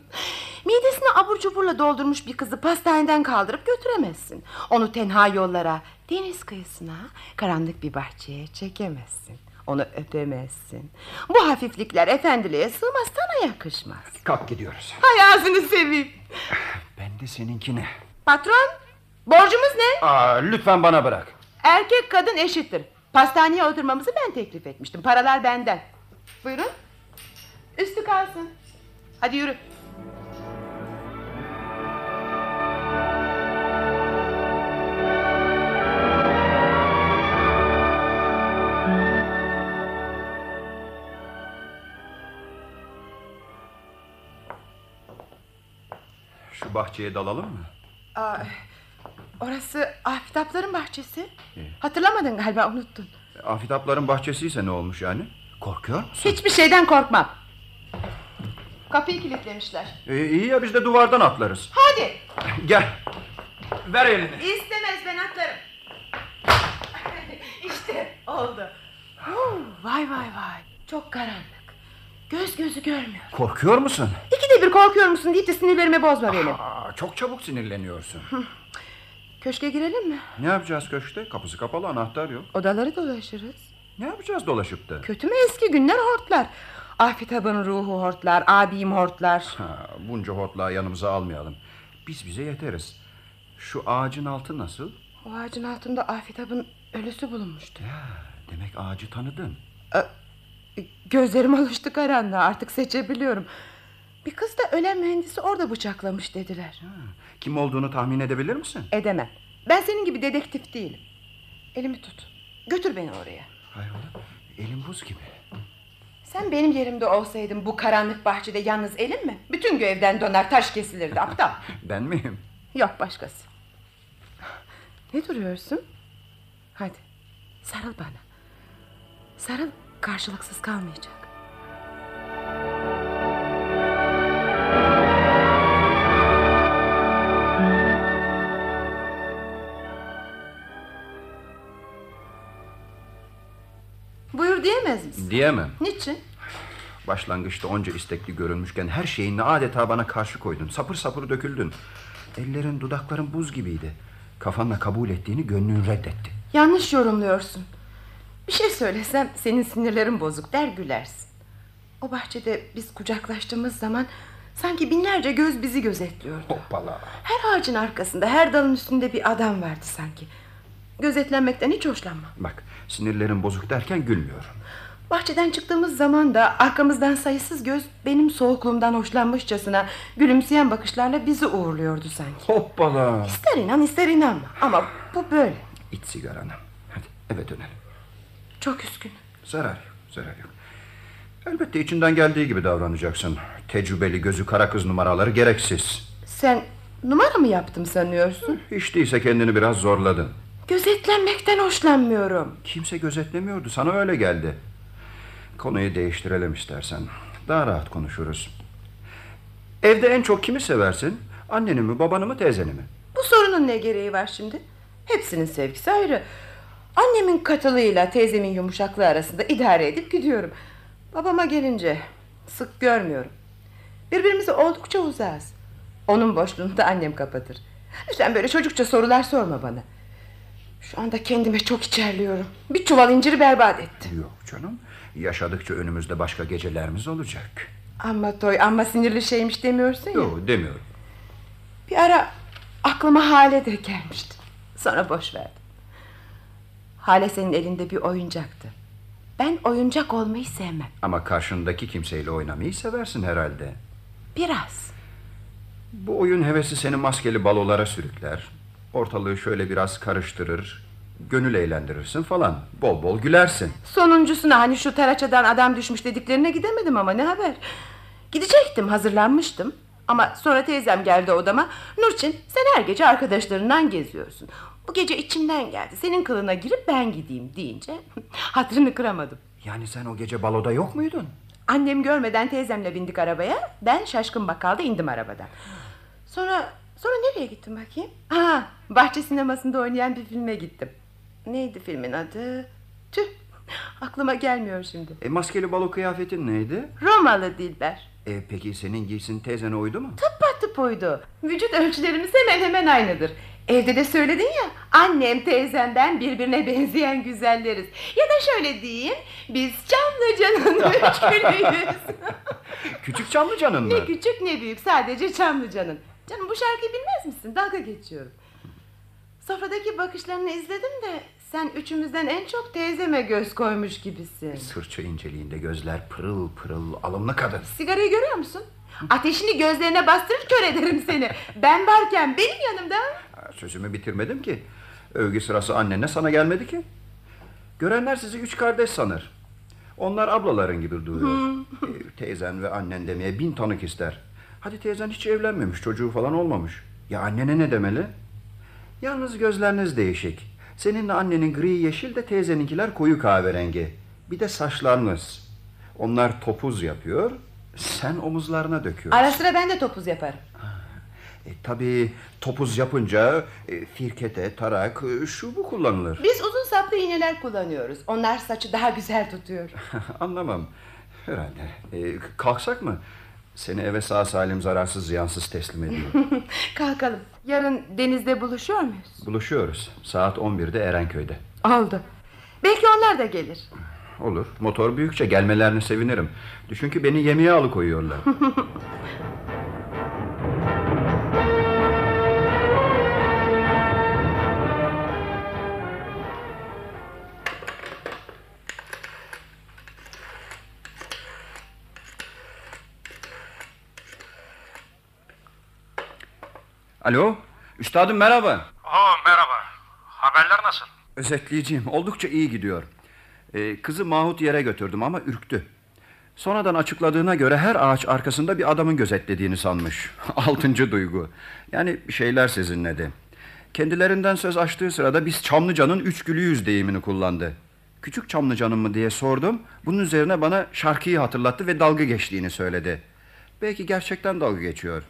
Midesini abur cuburla doldurmuş bir kızı pastaneden kaldırıp götüremezsin. Onu tenha yollara, deniz kıyısına, karanlık bir bahçeye çekemezsin. Onu öpemezsin. Bu hafiflikler efendiliğe sığmaz sana yakışmaz. Kalk gidiyoruz. Hay ağzını seveyim. Ben de seninkine. Patron borcumuz ne? Aa, lütfen bana bırak. Erkek kadın eşittir. Pastaneye oturmamızı ben teklif etmiştim. Paralar benden. Buyurun. Üstü kalsın. Hadi yürü. Bahçeye dalalım mı? Aa, orası Afitapların bahçesi. Hatırlamadın galiba unuttun. Afitapların bahçesiyse ne olmuş yani? Korkuyor musun? Hiçbir şeyden korkmam. Kapıyı kilitlemişler. Ee, iyi ya biz de duvardan atlarız. Hadi. Gel. Ver elini. İstemez ben atlarım. işte oldu. Huu, vay vay vay. Çok karanlık. Göz gözü görmüyor. Korkuyor musun? İkide bir korkuyor musun deyip de sinirlerimi bozma benim. Aa, çok çabuk sinirleniyorsun. Köşke girelim mi? ne yapacağız köşkte? Kapısı kapalı anahtar yok. Odaları dolaşırız. Ne yapacağız dolaşıp da? Kötü mü eski günler hortlar. Afitab'ın ruhu hortlar, abim hortlar. Ha, bunca hortlağı yanımıza almayalım. Biz bize yeteriz. Şu ağacın altı nasıl? O ağacın altında Afitab'ın ölüsü bulunmuştu. Demek ağacı tanıdın. Gözlerim alıştı karanlığa artık seçebiliyorum. Bir kız da ölen mühendisi orada bıçaklamış dediler. Kim olduğunu tahmin edebilir misin? Edemem. Ben senin gibi dedektif değilim. Elimi tut. Götür beni oraya. Hayrola? Elim buz gibi. Sen benim yerimde olsaydın bu karanlık bahçede yalnız elin mi? Bütün evden döner taş kesilirdi aptal. Ben miyim? Yok başkası. Ne duruyorsun? Hadi sarıl bana. Sarıl karşılıksız kalmayacak. Buyur diyemez misin? Diyemem. Niçin? Başlangıçta onca istekli görünmüşken her şeyinle adeta bana karşı koydun. Sapır sapır döküldün. Ellerin dudakların buz gibiydi. Kafanla kabul ettiğini gönlün reddetti. Yanlış yorumluyorsun. Bir şey söylesem senin sinirlerin bozuk der gülersin. O bahçede biz kucaklaştığımız zaman sanki binlerce göz bizi gözetliyordu. Hoppala. Her ağacın arkasında, her dalın üstünde bir adam vardı sanki. Gözetlenmekten hiç hoşlanmam. Bak sinirlerin bozuk derken gülmüyorum. Bahçeden çıktığımız zaman da arkamızdan sayısız göz benim soğukluğumdan hoşlanmışçasına gülümseyen bakışlarla bizi uğurluyordu sanki. Hoppala. İster inan ister inanma ama bu böyle. İç sigaranı. Hadi eve dönelim. Çok üzgünüm. Zarar yok, zarar yok. Elbette içinden geldiği gibi davranacaksın. Tecrübeli gözü kara kız numaraları gereksiz. Sen numara mı yaptım sanıyorsun? Hiç değilse kendini biraz zorladın. Gözetlenmekten hoşlanmıyorum. Kimse gözetlemiyordu. Sana öyle geldi. Konuyu değiştirelim istersen. Daha rahat konuşuruz. Evde en çok kimi seversin? Anneni mi, babanı mı, teyzeni mi? Bu sorunun ne gereği var şimdi? Hepsinin sevgisi ayrı. Annemin katılığıyla teyzemin yumuşaklığı arasında idare edip gidiyorum. Babama gelince sık görmüyorum. Birbirimize oldukça uzağız. Onun boşluğunu da annem kapatır. Lütfen böyle çocukça sorular sorma bana. Şu anda kendime çok içerliyorum. Bir çuval inciri berbat etti. Yok canım. Yaşadıkça önümüzde başka gecelerimiz olacak. Amma toy amma sinirli şeymiş demiyorsun ya. Yok demiyorum. Bir ara aklıma Hale de gelmişti. Sonra boş verdim. Hale senin elinde bir oyuncaktı. Ben oyuncak olmayı sevmem. Ama karşındaki kimseyle oynamayı seversin herhalde. Biraz. Bu oyun hevesi seni maskeli balolara sürükler. Ortalığı şöyle biraz karıştırır. Gönül eğlendirirsin falan. Bol bol gülersin. Sonuncusuna hani şu taraçadan adam düşmüş dediklerine gidemedim ama ne haber? Gidecektim hazırlanmıştım. Ama sonra teyzem geldi odama. Nurçin sen her gece arkadaşlarından geziyorsun. Bu gece içimden geldi. Senin kılına girip ben gideyim deyince hatırını kıramadım. Yani sen o gece baloda yok muydun? Annem görmeden teyzemle bindik arabaya. Ben şaşkın bakkalda indim arabadan. Sonra sonra nereye gittim bakayım? Ha, bahçe sinemasında oynayan bir filme gittim. Neydi filmin adı? Tüh. Aklıma gelmiyor şimdi. E, maskeli balo kıyafetin neydi? Romalı Dilber. E, peki senin giysin teyzene uydu mu? Tıpatıp uydu. Vücut ölçülerimiz hemen hemen aynıdır. Evde de söyledin ya Annem teyzem ben birbirine benzeyen güzelleriz. Ya da şöyle diyeyim Biz Çamlıca'nın müşkülüyüz Küçük Çamlıca'nın mı? Ne küçük ne büyük sadece Çamlıca'nın Canım bu şarkıyı bilmez misin? Dalga geçiyorum. Sofradaki bakışlarını izledim de Sen üçümüzden en çok teyzeme göz koymuş gibisin. Sırça inceliğinde gözler pırıl pırıl alımlı kadın. Sigarayı görüyor musun? Ateşini gözlerine bastırır kör ederim seni. Ben varken benim yanımda Sözümü bitirmedim ki. Övgü sırası annene sana gelmedi ki. Görenler sizi üç kardeş sanır. Onlar ablaların gibi duruyor. E, Teyzen ve annen demeye bin tanık ister. Hadi teyzen hiç evlenmemiş, çocuğu falan olmamış. Ya annene ne demeli? Yalnız gözleriniz değişik. Seninle annenin gri yeşil de teyzeninkiler koyu kahverengi. Bir de saçlarınız. Onlar topuz yapıyor, sen omuzlarına döküyorsun. Ara sıra ben de topuz yaparım. E, tabii topuz yapınca e, firkete, tarak, e, şu bu kullanılır. Biz uzun saplı iğneler kullanıyoruz. Onlar saçı daha güzel tutuyor. Anlamam. Herhalde. E, kalksak mı? Seni eve sağ salim zararsız ziyansız teslim ediyorum. Kalkalım. Yarın denizde buluşuyor muyuz? Buluşuyoruz. Saat 11'de Erenköy'de. Oldu. Belki onlar da gelir. Olur. Motor büyükçe gelmelerine sevinirim. Düşün ki beni yemeğe alıkoyuyorlar. Alo. Üstadım merhaba. Oo, merhaba. Haberler nasıl? Özetleyeceğim. Oldukça iyi gidiyor. Ee, kızı Mahut yere götürdüm ama ürktü. Sonradan açıkladığına göre her ağaç arkasında bir adamın gözetlediğini sanmış. Altıncı duygu. Yani bir şeyler sezinledi. Kendilerinden söz açtığı sırada biz Çamlıca'nın üç gülüyüz deyimini kullandı. Küçük Çamlıca'nın mı diye sordum. Bunun üzerine bana şarkıyı hatırlattı ve dalga geçtiğini söyledi. Belki gerçekten dalga geçiyor.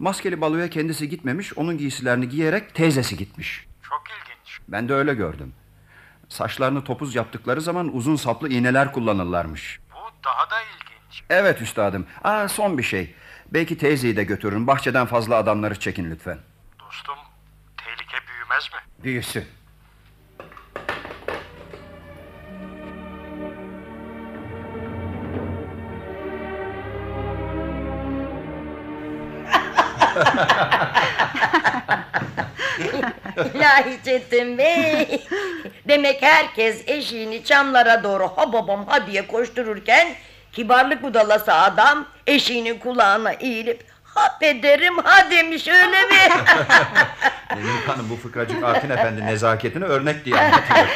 Maskeli baloya kendisi gitmemiş, onun giysilerini giyerek teyzesi gitmiş. Çok ilginç. Ben de öyle gördüm. Saçlarını topuz yaptıkları zaman uzun saplı iğneler kullanırlarmış. Bu daha da ilginç. Evet üstadım. Aa, son bir şey. Belki teyzeyi de götürün. Bahçeden fazla adamları çekin lütfen. Dostum, tehlike büyümez mi? Büyüsün. İlahi Çetin Bey. Demek herkes eşiğini çamlara doğru ha babam ha diye koştururken kibarlık budalası adam eşiğinin kulağına eğilip ha pederim ha demiş öyle mi? Nemrut Hanım bu fıkracık Artin Efendi nezaketini örnek diye anlatıyor.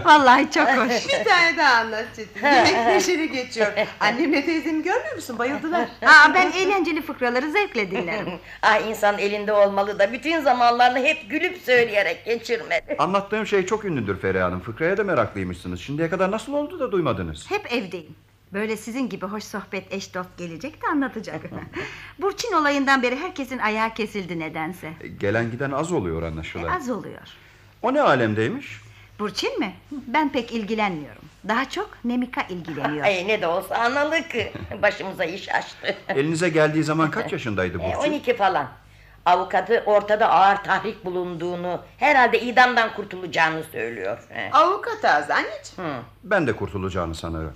Vallahi çok hoş. Bir tane daha anlat Çetin. Demek neşeli geçiyor. Annemle teyzemi görmüyor musun? Bayıldılar. Aa, ben eğlenceli fıkraları zevkle dinlerim. ah insan elinde olmalı da bütün zamanlarını hep gülüp söyleyerek geçirmedi. Anlattığım şey çok ünlüdür Feriha Hanım. Fıkraya da meraklıymışsınız. Şimdiye kadar nasıl oldu da duymadınız? Hep evdeyim. Böyle sizin gibi hoş sohbet eş dost gelecek de anlatacak. Burçin olayından beri herkesin ayağı kesildi nedense. Gelen giden az oluyor anlaşılan. Az oluyor. O ne alemdeymiş? Burçin mi? Ben pek ilgilenmiyorum. Daha çok Nemika ilgileniyor. Ay ne de olsa analık. Başımıza iş açtı. Elinize geldiği zaman kaç yaşındaydı E, Burcu? 12 falan. Avukatı ortada ağır tahrik bulunduğunu, herhalde idamdan kurtulacağını söylüyor. Avukat ağzı anneciğim. Ben de kurtulacağını sanırım.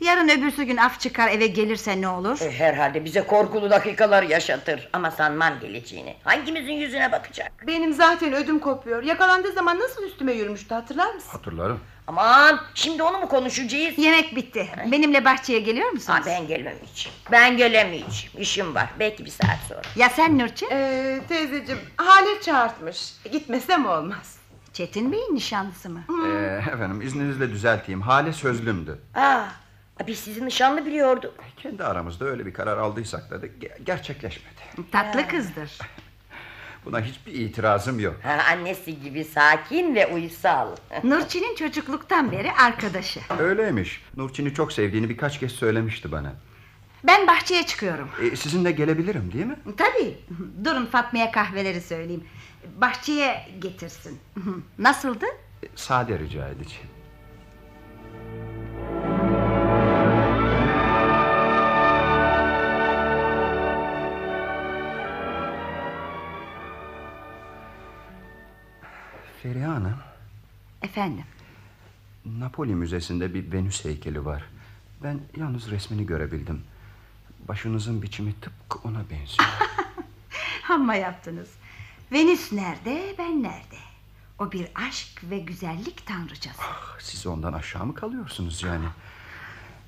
Yarın öbürsü gün af çıkar eve gelirse ne olur? E, herhalde bize korkulu dakikalar yaşatır. Ama sanmam geleceğini. Hangimizin yüzüne bakacak? Benim zaten ödüm kopuyor. Yakalandığı zaman nasıl üstüme yürümüştü hatırlar mısın? Hatırlarım. Aman şimdi onu mu konuşacağız? Yemek bitti. Benimle bahçeye geliyor musunuz? Ha, ben gelmemeyeceğim. Ben gelemeyeceğim. İşim var. Belki bir saat sonra. Ya sen Nurçin? Ee, teyzeciğim Halet çağırtmış. Gitmesem olmaz. Çetin Bey'in nişanlısı mı? Ee, efendim izninizle düzelteyim. Hale sözlümdü. Aa, biz sizi nişanlı biliyorduk. Kendi aramızda öyle bir karar aldıysak da ge- gerçekleşmedi. Tatlı kızdır. Buna hiçbir itirazım yok. Ha, annesi gibi sakin ve uysal. Nurçin'in çocukluktan beri arkadaşı. Öyleymiş. Nurçin'i çok sevdiğini birkaç kez söylemişti bana. Ben bahçeye çıkıyorum. Ee, sizinle gelebilirim değil mi? Tabii. Durun Fatma'ya kahveleri söyleyeyim. Bahçeye getirsin. Nasıldı? Ee, Sade rica edeceğim. Feriha Hanım, Efendim. Napoli Müzesi'nde bir Venüs heykeli var. Ben yalnız resmini görebildim. Başınızın biçimi tıpkı ona benziyor. Amma yaptınız. Venüs nerede, ben nerede? O bir aşk ve güzellik tanrıçası. Siz ondan aşağı mı kalıyorsunuz yani?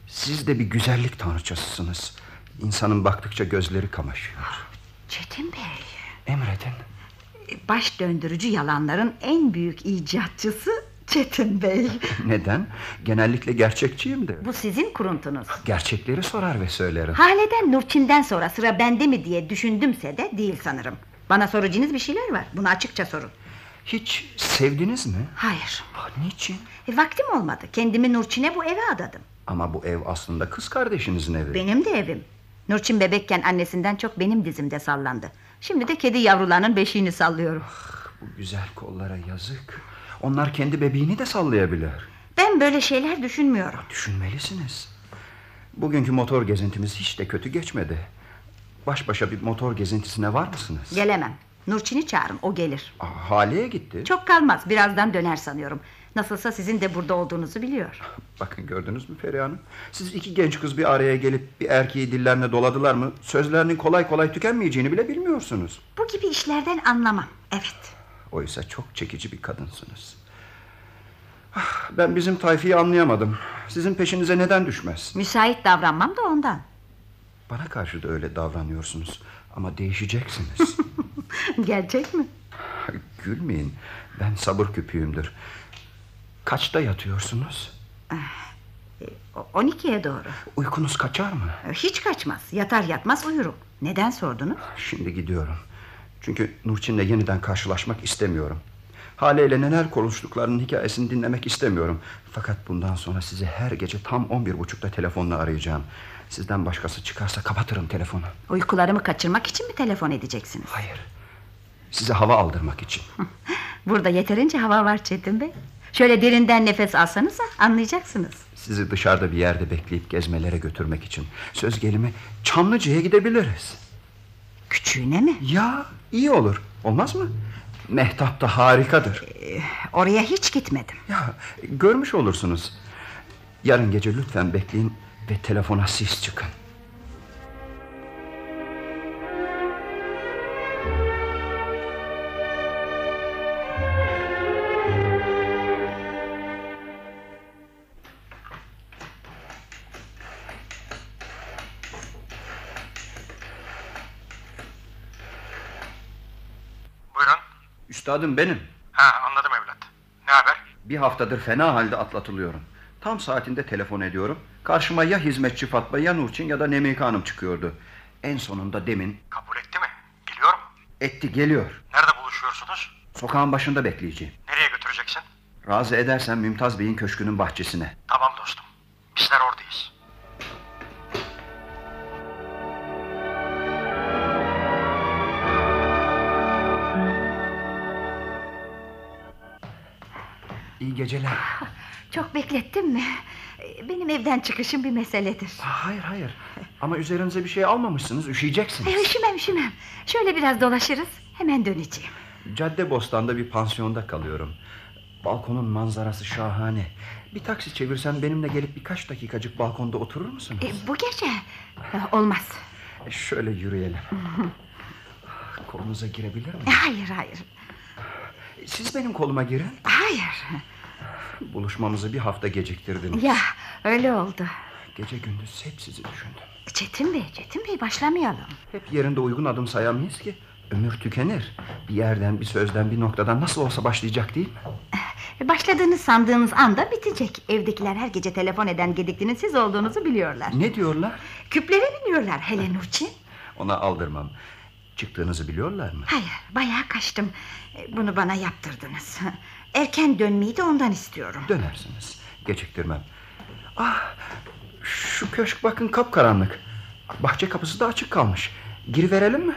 Siz de bir güzellik tanrıçasısınız. İnsanın baktıkça gözleri kamaşıyor. Çetin Bey. Emredin. Baş döndürücü yalanların en büyük icatçısı Çetin Bey. Neden? Genellikle gerçekçiyimdir. Bu sizin kuruntunuz. Gerçekleri sorar ve söylerim. Haleden Nurçin'den sonra sıra bende mi diye düşündümse de değil sanırım. Bana soracağınız bir şeyler var. Bunu açıkça sorun. Hiç sevdiniz mi? Hayır. niçin? E, vaktim olmadı. Kendimi Nurçin'e bu eve adadım. Ama bu ev aslında kız kardeşinizin evi. Benim de evim. Nurçin bebekken annesinden çok benim dizimde sallandı. Şimdi de kedi yavrularının beşiğini sallıyorum. Bu güzel kollara yazık. Onlar kendi bebeğini de sallayabilir. Ben böyle şeyler düşünmüyorum. Düşünmelisiniz. Bugünkü motor gezintimiz hiç de kötü geçmedi. Baş başa bir motor gezintisine var mısınız? Gelemem. Nurçin'i çağırın o gelir. Aa, Hale'ye gitti. Çok kalmaz birazdan döner sanıyorum. Nasılsa sizin de burada olduğunuzu biliyor. Bakın gördünüz mü Feriha Hanım? Siz iki genç kız bir araya gelip bir erkeği dillerine doladılar mı... ...sözlerinin kolay kolay tükenmeyeceğini bile bilmiyorsunuz. Bu gibi işlerden anlamam. Evet. Oysa çok çekici bir kadınsınız. Ah, Ben bizim tayfayı anlayamadım. Sizin peşinize neden düşmez? Müsait davranmam da ondan. Bana karşı da öyle davranıyorsunuz. Ama değişeceksiniz. Gerçek mi? Gülmeyin. Ben sabır küpüğümdür. Kaçta yatıyorsunuz? O- 12'ye doğru. Uykunuz kaçar mı? Hiç kaçmaz. Yatar yatmaz uyurum. Neden sordunuz? Şimdi gidiyorum. Çünkü Nurçin'le yeniden karşılaşmak istemiyorum. Hale ile neler konuştuklarının hikayesini dinlemek istemiyorum. Fakat bundan sonra sizi her gece tam on bir buçukta telefonla arayacağım. Sizden başkası çıkarsa kapatırım telefonu. Uykularımı kaçırmak için mi telefon edeceksiniz? Hayır. Size hava aldırmak için. Burada yeterince hava var Çetin Bey. Şöyle derinden nefes alsanız anlayacaksınız. Sizi dışarıda bir yerde bekleyip gezmelere götürmek için. Söz gelimi Çamlıca'ya gidebiliriz. Küçüğüne mi? Ya iyi olur. Olmaz mı? Mehtap da harikadır. Oraya hiç gitmedim. Ya görmüş olursunuz. Yarın gece lütfen bekleyin ve telefona siz çıkın. Üstadım benim. Ha anladım evlat. Ne haber? Bir haftadır fena halde atlatılıyorum. Tam saatinde telefon ediyorum. Karşıma ya hizmetçi Fatma ya Nurçin ya da Nemike Hanım çıkıyordu. En sonunda demin... Kabul etti mi? Geliyor mu? Etti geliyor. Nerede buluşuyorsunuz? Sokağın başında bekleyeceğim. Nereye götüreceksin? Razı edersen Mümtaz Bey'in köşkünün bahçesine. Tamam dostum. Bizler oradayız. İyi geceler. Çok beklettim mi? Benim evden çıkışım bir meseledir. Hayır hayır. Ama üzerinize bir şey almamışsınız. Üşüyeceksiniz. E, üşümem üşümem. Şöyle biraz dolaşırız. Hemen döneceğim. Cadde Bostan'da bir pansiyonda kalıyorum. Balkonun manzarası şahane. Bir taksi çevirsen benimle gelip birkaç dakikacık balkonda oturur musunuz? E, bu gece e, olmaz. E, şöyle yürüyelim. Kolunuza girebilir miyim? Hayır hayır. Siz benim koluma girin. Hayır. Buluşmamızı bir hafta geciktirdiniz. Ya öyle oldu. Gece gündüz hep sizi düşündüm. Çetin Bey, Çetin Bey başlamayalım. Hep yerinde uygun adım sayamayız ki. Ömür tükenir. Bir yerden, bir sözden, bir noktadan nasıl olsa başlayacak değil mi? E, Başladığınız sandığınız anda bitecek. Evdekiler her gece telefon eden gediklinin siz olduğunuzu biliyorlar. Ne diyorlar? Küplere biniyorlar hele Nurçin. Ona aldırmam. Çıktığınızı biliyorlar mı? Hayır, bayağı kaçtım. E, Bunu bana yaptırdınız. Erken dönmeyi de ondan istiyorum. Dönersiniz. Geciktirmem. Ah, şu köşk bakın kapkaranlık. Bahçe kapısı da açık kalmış. Giriverelim mi?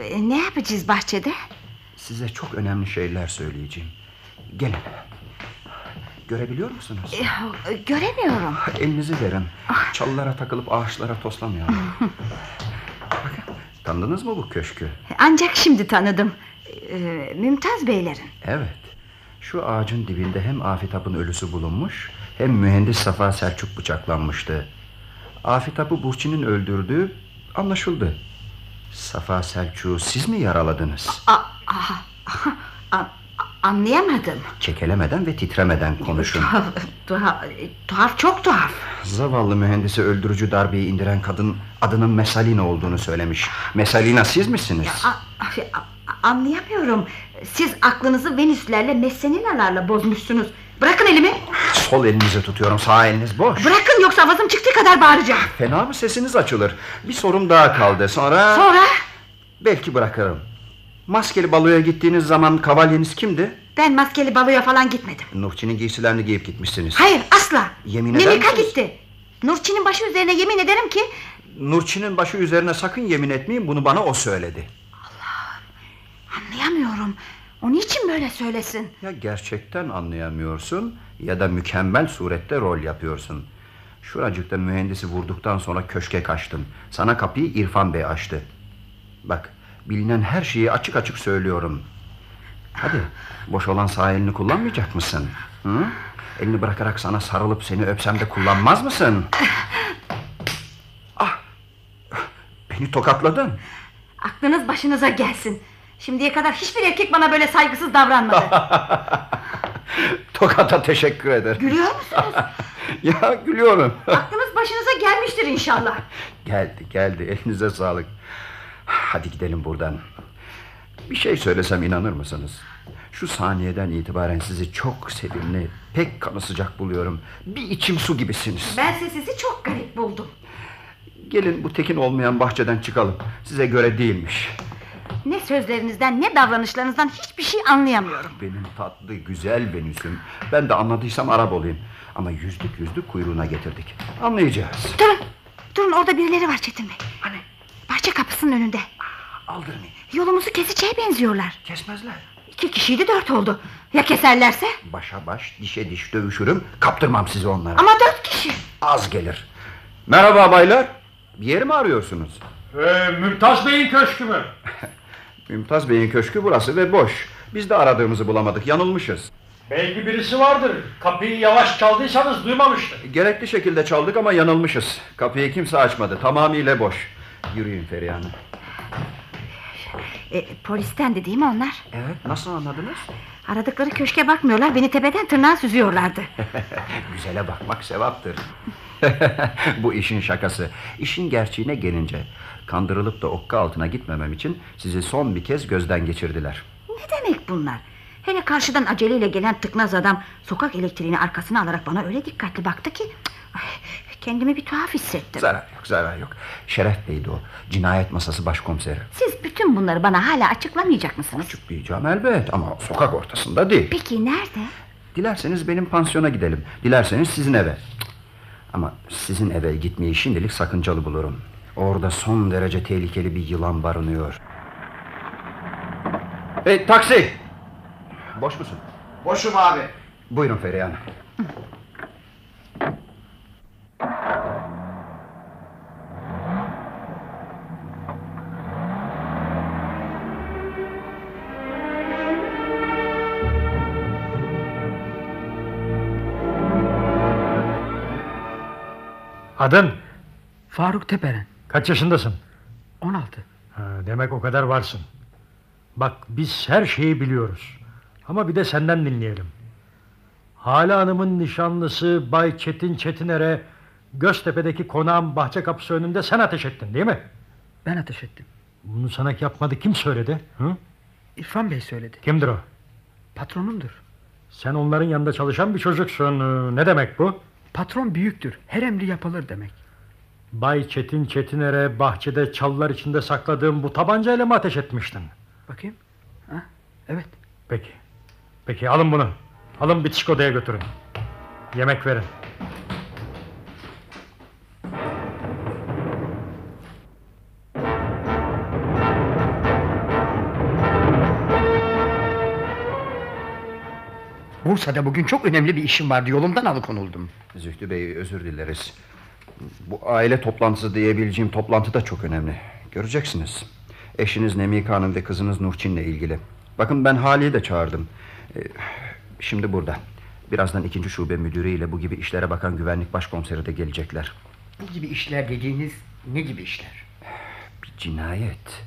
E, Ne yapacağız bahçede? Size çok önemli şeyler söyleyeceğim. Gelin. Görebiliyor musunuz? E, Göremiyorum. Elinizi verin. Çalılara takılıp ağaçlara toslamayalım. Bakın, tanıdınız mı bu köşkü? Ancak şimdi tanıdım. E, Mümtaz Beylerin. Evet. Şu ağacın dibinde hem Afitap'ın ölüsü bulunmuş... ...hem mühendis Safa Selçuk bıçaklanmıştı. Afitap'ı Burçin'in öldürdüğü anlaşıldı. Safa Selçuk'u siz mi yaraladınız? A, a, a- anlayamadım. Kekelemeden ve titremeden konuşun. Tuhaf, tuhaf, tuhaf çok tuhaf. Zavallı mühendisi öldürücü darbeyi indiren kadın adının Mesalina olduğunu söylemiş. Mesalina siz misiniz? A- a- a- anlayamıyorum. Siz aklınızı Venüslerle Messeninalarla bozmuşsunuz. Bırakın elimi. Sol elinizi tutuyorum sağ eliniz boş. Bırakın yoksa avazım çıktığı kadar bağıracağım. Fena mı sesiniz açılır. Bir sorum daha kaldı sonra... Sonra? Belki bırakırım. Maskeli baloya gittiğiniz zaman kavalyeniz kimdi? Ben maskeli baloya falan gitmedim. Nurçin'in giysilerini giyip gitmişsiniz. Hayır asla. Yemin eder Nemika misiniz? gitti. Nurçin'in başı üzerine yemin ederim ki Nurçin'in başı üzerine sakın yemin etmeyin bunu bana o söyledi. anlayamıyorum. O niçin böyle söylesin? Ya gerçekten anlayamıyorsun ya da mükemmel surette rol yapıyorsun. Şuracıkta mühendisi vurduktan sonra köşke kaçtın. Sana kapıyı İrfan Bey açtı. Bak bilinen her şeyi açık açık söylüyorum. Hadi boş olan sağ elini kullanmayacak mısın? Hı? Elini bırakarak sana sarılıp seni öpsem de kullanmaz mısın? Ah, beni tokatladın. Aklınız başınıza gelsin. Şimdiye kadar hiçbir erkek bana böyle saygısız davranmadı. Tokata teşekkür ederim. Gülüyor musunuz? ya gülüyorum. Aklınız başınıza gelmiştir inşallah. Geldi geldi elinize sağlık. Hadi gidelim buradan. Bir şey söylesem inanır mısınız? Şu saniyeden itibaren sizi çok sevimli, pek kanı sıcak buluyorum. Bir içim su gibisiniz. Bense sizi çok garip buldum. Gelin bu tekin olmayan bahçeden çıkalım. Size göre değilmiş. Ne sözlerinizden ne davranışlarınızdan hiçbir şey anlayamıyorum. Benim tatlı güzel Venüs'üm. Ben de anladıysam Arap olayım. Ama yüzlük yüzlük kuyruğuna getirdik. Anlayacağız. Durun. Durun orada birileri var Çetin Bey. Hani? Bahçe kapısının önünde. Aldırmayın. Yolumuzu keseceğe benziyorlar. Kesmezler. İki kişiydi dört oldu. Ya keserlerse? Başa baş, dişe diş dövüşürüm. Kaptırmam sizi onlara. Ama dört kişi. Az gelir. Merhaba baylar. Bir yeri mi arıyorsunuz? Ee, Mümtaz Bey'in köşkü mü? Mümtaz Bey'in köşkü burası ve boş. Biz de aradığımızı bulamadık. Yanılmışız. Belki birisi vardır. Kapıyı yavaş çaldıysanız duymamıştır. Gerekli şekilde çaldık ama yanılmışız. Kapıyı kimse açmadı. Tamamıyla boş. Yürüyün Feriha Hanım. E, polisten de değil mi onlar? Evet. Nasıl anladınız? Aradıkları köşke bakmıyorlar. Beni tepeden tırnağa süzüyorlardı. Güzele bakmak sevaptır. Bu işin şakası. İşin gerçeğine gelince kandırılıp da okka altına gitmemem için sizi son bir kez gözden geçirdiler. Ne demek bunlar? Hele karşıdan aceleyle gelen tıknaz adam sokak elektriğini arkasına alarak bana öyle dikkatli baktı ki ay, kendimi bir tuhaf hissettim. Zarar yok, zarar yok. Şeref Bey'di o. Cinayet masası başkomiseri. Siz bütün bunları bana hala açıklamayacak mısınız? Açıklayacağım elbet ama sokak ortasında değil. Peki nerede? Dilerseniz benim pansiyona gidelim. Dilerseniz sizin eve. Ama sizin eve gitmeyi şimdilik sakıncalı bulurum. Orada son derece tehlikeli bir yılan barınıyor. Hey taksi! Boş musun? Boşum abi. Buyurun Feriha Hanım. Adın? Faruk Teperen. Kaç yaşındasın? 16. Ha, demek o kadar varsın. Bak biz her şeyi biliyoruz. Ama bir de senden dinleyelim. Hale Hanım'ın nişanlısı Bay Çetin Çetiner'e Göztepe'deki konağın bahçe kapısı önünde sen ateş ettin değil mi? Ben ateş ettim. Bunu sana yapmadı kim söyledi? Hı? İrfan Bey söyledi. Kimdir o? Patronumdur. Sen onların yanında çalışan bir çocuksun. Ee, Ne demek bu? Patron büyüktür. Her emri yapılır demek. Bay Çetin Çetiner'e bahçede çalılar içinde sakladığım bu tabancayla mı ateş etmiştin? Bakayım. Ha, evet. Peki. Peki alın bunu. Alın bitişik odaya götürün. Yemek verin. Bursa'da bugün çok önemli bir işim vardı. Yolumdan alıkonuldum. Zühtü Bey özür dileriz. Bu aile toplantısı diyebileceğim toplantı da çok önemli. Göreceksiniz. Eşiniz Nemika Hanım ve kızınız Nurçin'le ilgili. Bakın ben Hali'yi de çağırdım. Ee, şimdi burada. Birazdan ikinci şube müdürüyle bu gibi işlere bakan güvenlik başkomiseri de gelecekler. Bu gibi işler dediğiniz ne gibi işler? Bir cinayet.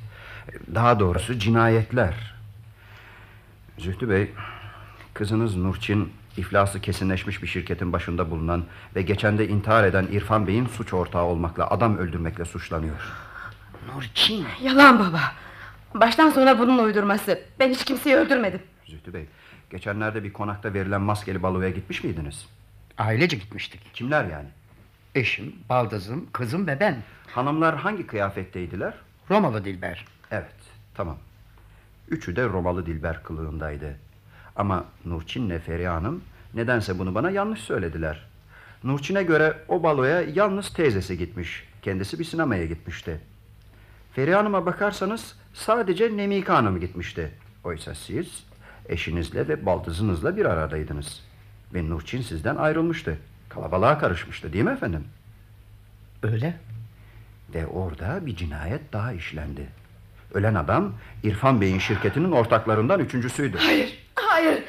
Daha doğrusu cinayetler. Zühtü Bey, kızınız Nurçin iflası kesinleşmiş bir şirketin başında bulunan ve geçen de intihar eden İrfan Bey'in suç ortağı olmakla, adam öldürmekle suçlanıyor. Nurçin. Yalan baba. Baştan sona bunun uydurması. Ben hiç kimseyi öldürmedim. Zühtü Bey, Geçenlerde bir konakta verilen maskeli baloya gitmiş miydiniz? Ailece gitmiştik. Kimler yani? Eşim, baldızım, kızım ve ben. Hanımlar hangi kıyafetteydiler? Romalı Dilber. Evet, tamam. Üçü de Romalı Dilber kılığındaydı. Ama Nurçin'le Feriha Hanım nedense bunu bana yanlış söylediler. Nurçin'e göre o baloya yalnız teyzesi gitmiş. Kendisi bir sinemaya gitmişti. Feriha Hanım'a bakarsanız sadece Nemika Hanım gitmişti. Oysa siz eşinizle ve baldızınızla bir aradaydınız. Ve Nurçin sizden ayrılmıştı. Kalabalığa karışmıştı değil mi efendim? Öyle. Ve orada bir cinayet daha işlendi. Ölen adam İrfan Bey'in şirketinin ortaklarından üçüncüsüydü. Hayır, hayır.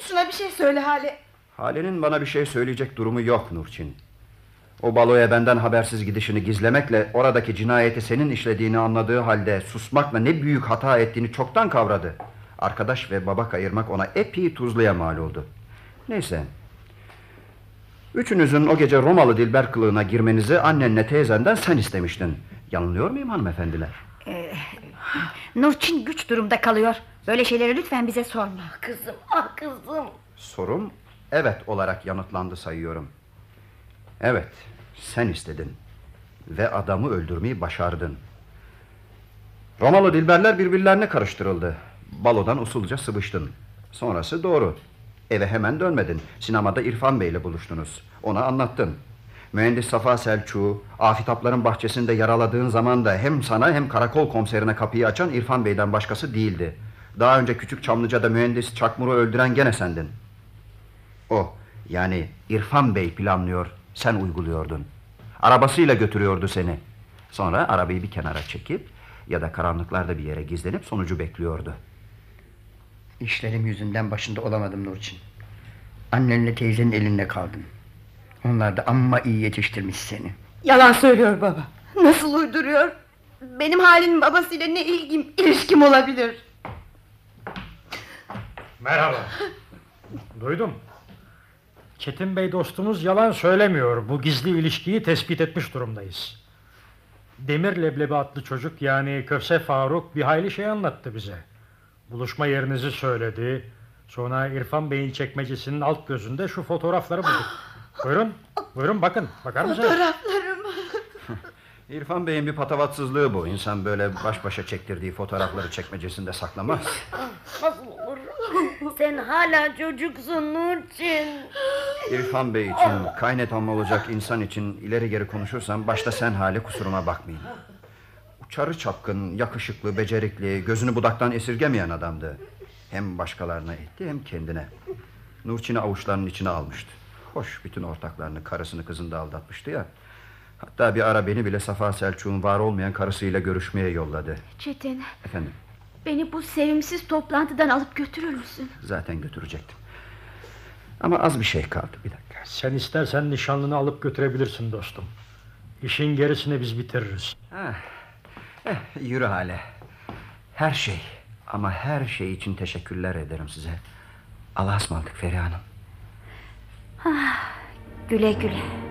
Şuna bir şey söyle Hale. Hale'nin bana bir şey söyleyecek durumu yok Nurçin. O baloya benden habersiz gidişini gizlemekle oradaki cinayeti senin işlediğini anladığı halde susmakla ne büyük hata ettiğini çoktan kavradı. Arkadaş ve baba kayırmak ona epey tuzluya mal oldu. Neyse. Üçünüzün o gece Romalı Dilber kılığına girmenizi annenle teyzenden sen istemiştin. Yanılıyor muyum hanımefendiler? Ee, Nurçin güç durumda kalıyor. Böyle şeyleri lütfen bize sorma. Kızım ah kızım. Sorum evet olarak yanıtlandı sayıyorum. Evet, sen istedin. Ve adamı öldürmeyi başardın. Romalı Dilberler birbirlerine karıştırıldı. Balodan usulca sıvıştın. Sonrası doğru. Eve hemen dönmedin. Sinemada İrfan Bey ile buluştunuz. Ona anlattın. Mühendis Safa Selçuk'u afitapların bahçesinde yaraladığın zaman da hem sana hem karakol komiserine kapıyı açan İrfan Bey'den başkası değildi. Daha önce Küçük Çamlıca'da mühendis Çakmur'u öldüren gene sendin. O yani İrfan Bey planlıyor, sen uyguluyordun. Arabasıyla götürüyordu seni. Sonra arabayı bir kenara çekip ya da karanlıklarda bir yere gizlenip sonucu bekliyordu. İşlerim yüzünden başında olamadım Nurçin. Annenle teyzenin elinde kaldım. Onlar da amma iyi yetiştirmiş seni. Yalan söylüyor baba. Nasıl uyduruyor? Benim Hale'nin babasıyla ne ilgim, ilişkim olabilir? Merhaba. Duydum. Çetin Bey dostumuz yalan söylemiyor. Bu gizli ilişkiyi tespit etmiş durumdayız. Demir Leblebi adlı çocuk yani Köse Faruk bir hayli şey anlattı bize. Buluşma yerinizi söyledi. Sonra İrfan Bey'in çekmecesinin alt gözünde şu fotoğrafları bulduk. Buyurun, buyurun bakın. Bakar mısınız? Fotoğraflarım. İrfan Bey'in bir patavatsızlığı bu. İnsan böyle baş başa çektirdiği fotoğrafları çekmecesinde saklamaz. Nasıl olur? Sen hala çocuksun Nurçin. İrfan Bey için, kaynetam olacak insan için ileri geri konuşursam başta sen hali kusuruma bakmayın. Uçarı çapkın, yakışıklı, becerikli, gözünü budaktan esirgemeyen adamdı. Hem başkalarına etti hem kendine. Nurçin'i avuçlarının içine almıştı. Hoş bütün ortaklarını, karısını, kızını da aldatmıştı ya. Hatta bir ara beni bile Safa Selçuk'un var olmayan karısıyla görüşmeye yolladı. Çetin Efendim, beni bu sevimsiz toplantıdan alıp götürür müsün? zaten götürecektim. Ama az bir şey kaldı, bir dakika. Sen istersen nişanlını alıp götürebilirsin dostum. İşin gerisini biz bitiririz. Ah, eh, yürü hale. Her şey ama her şey için teşekkürler ederim size. Allah'a ısmarladık Feriha Hanım. Ah, güle güle.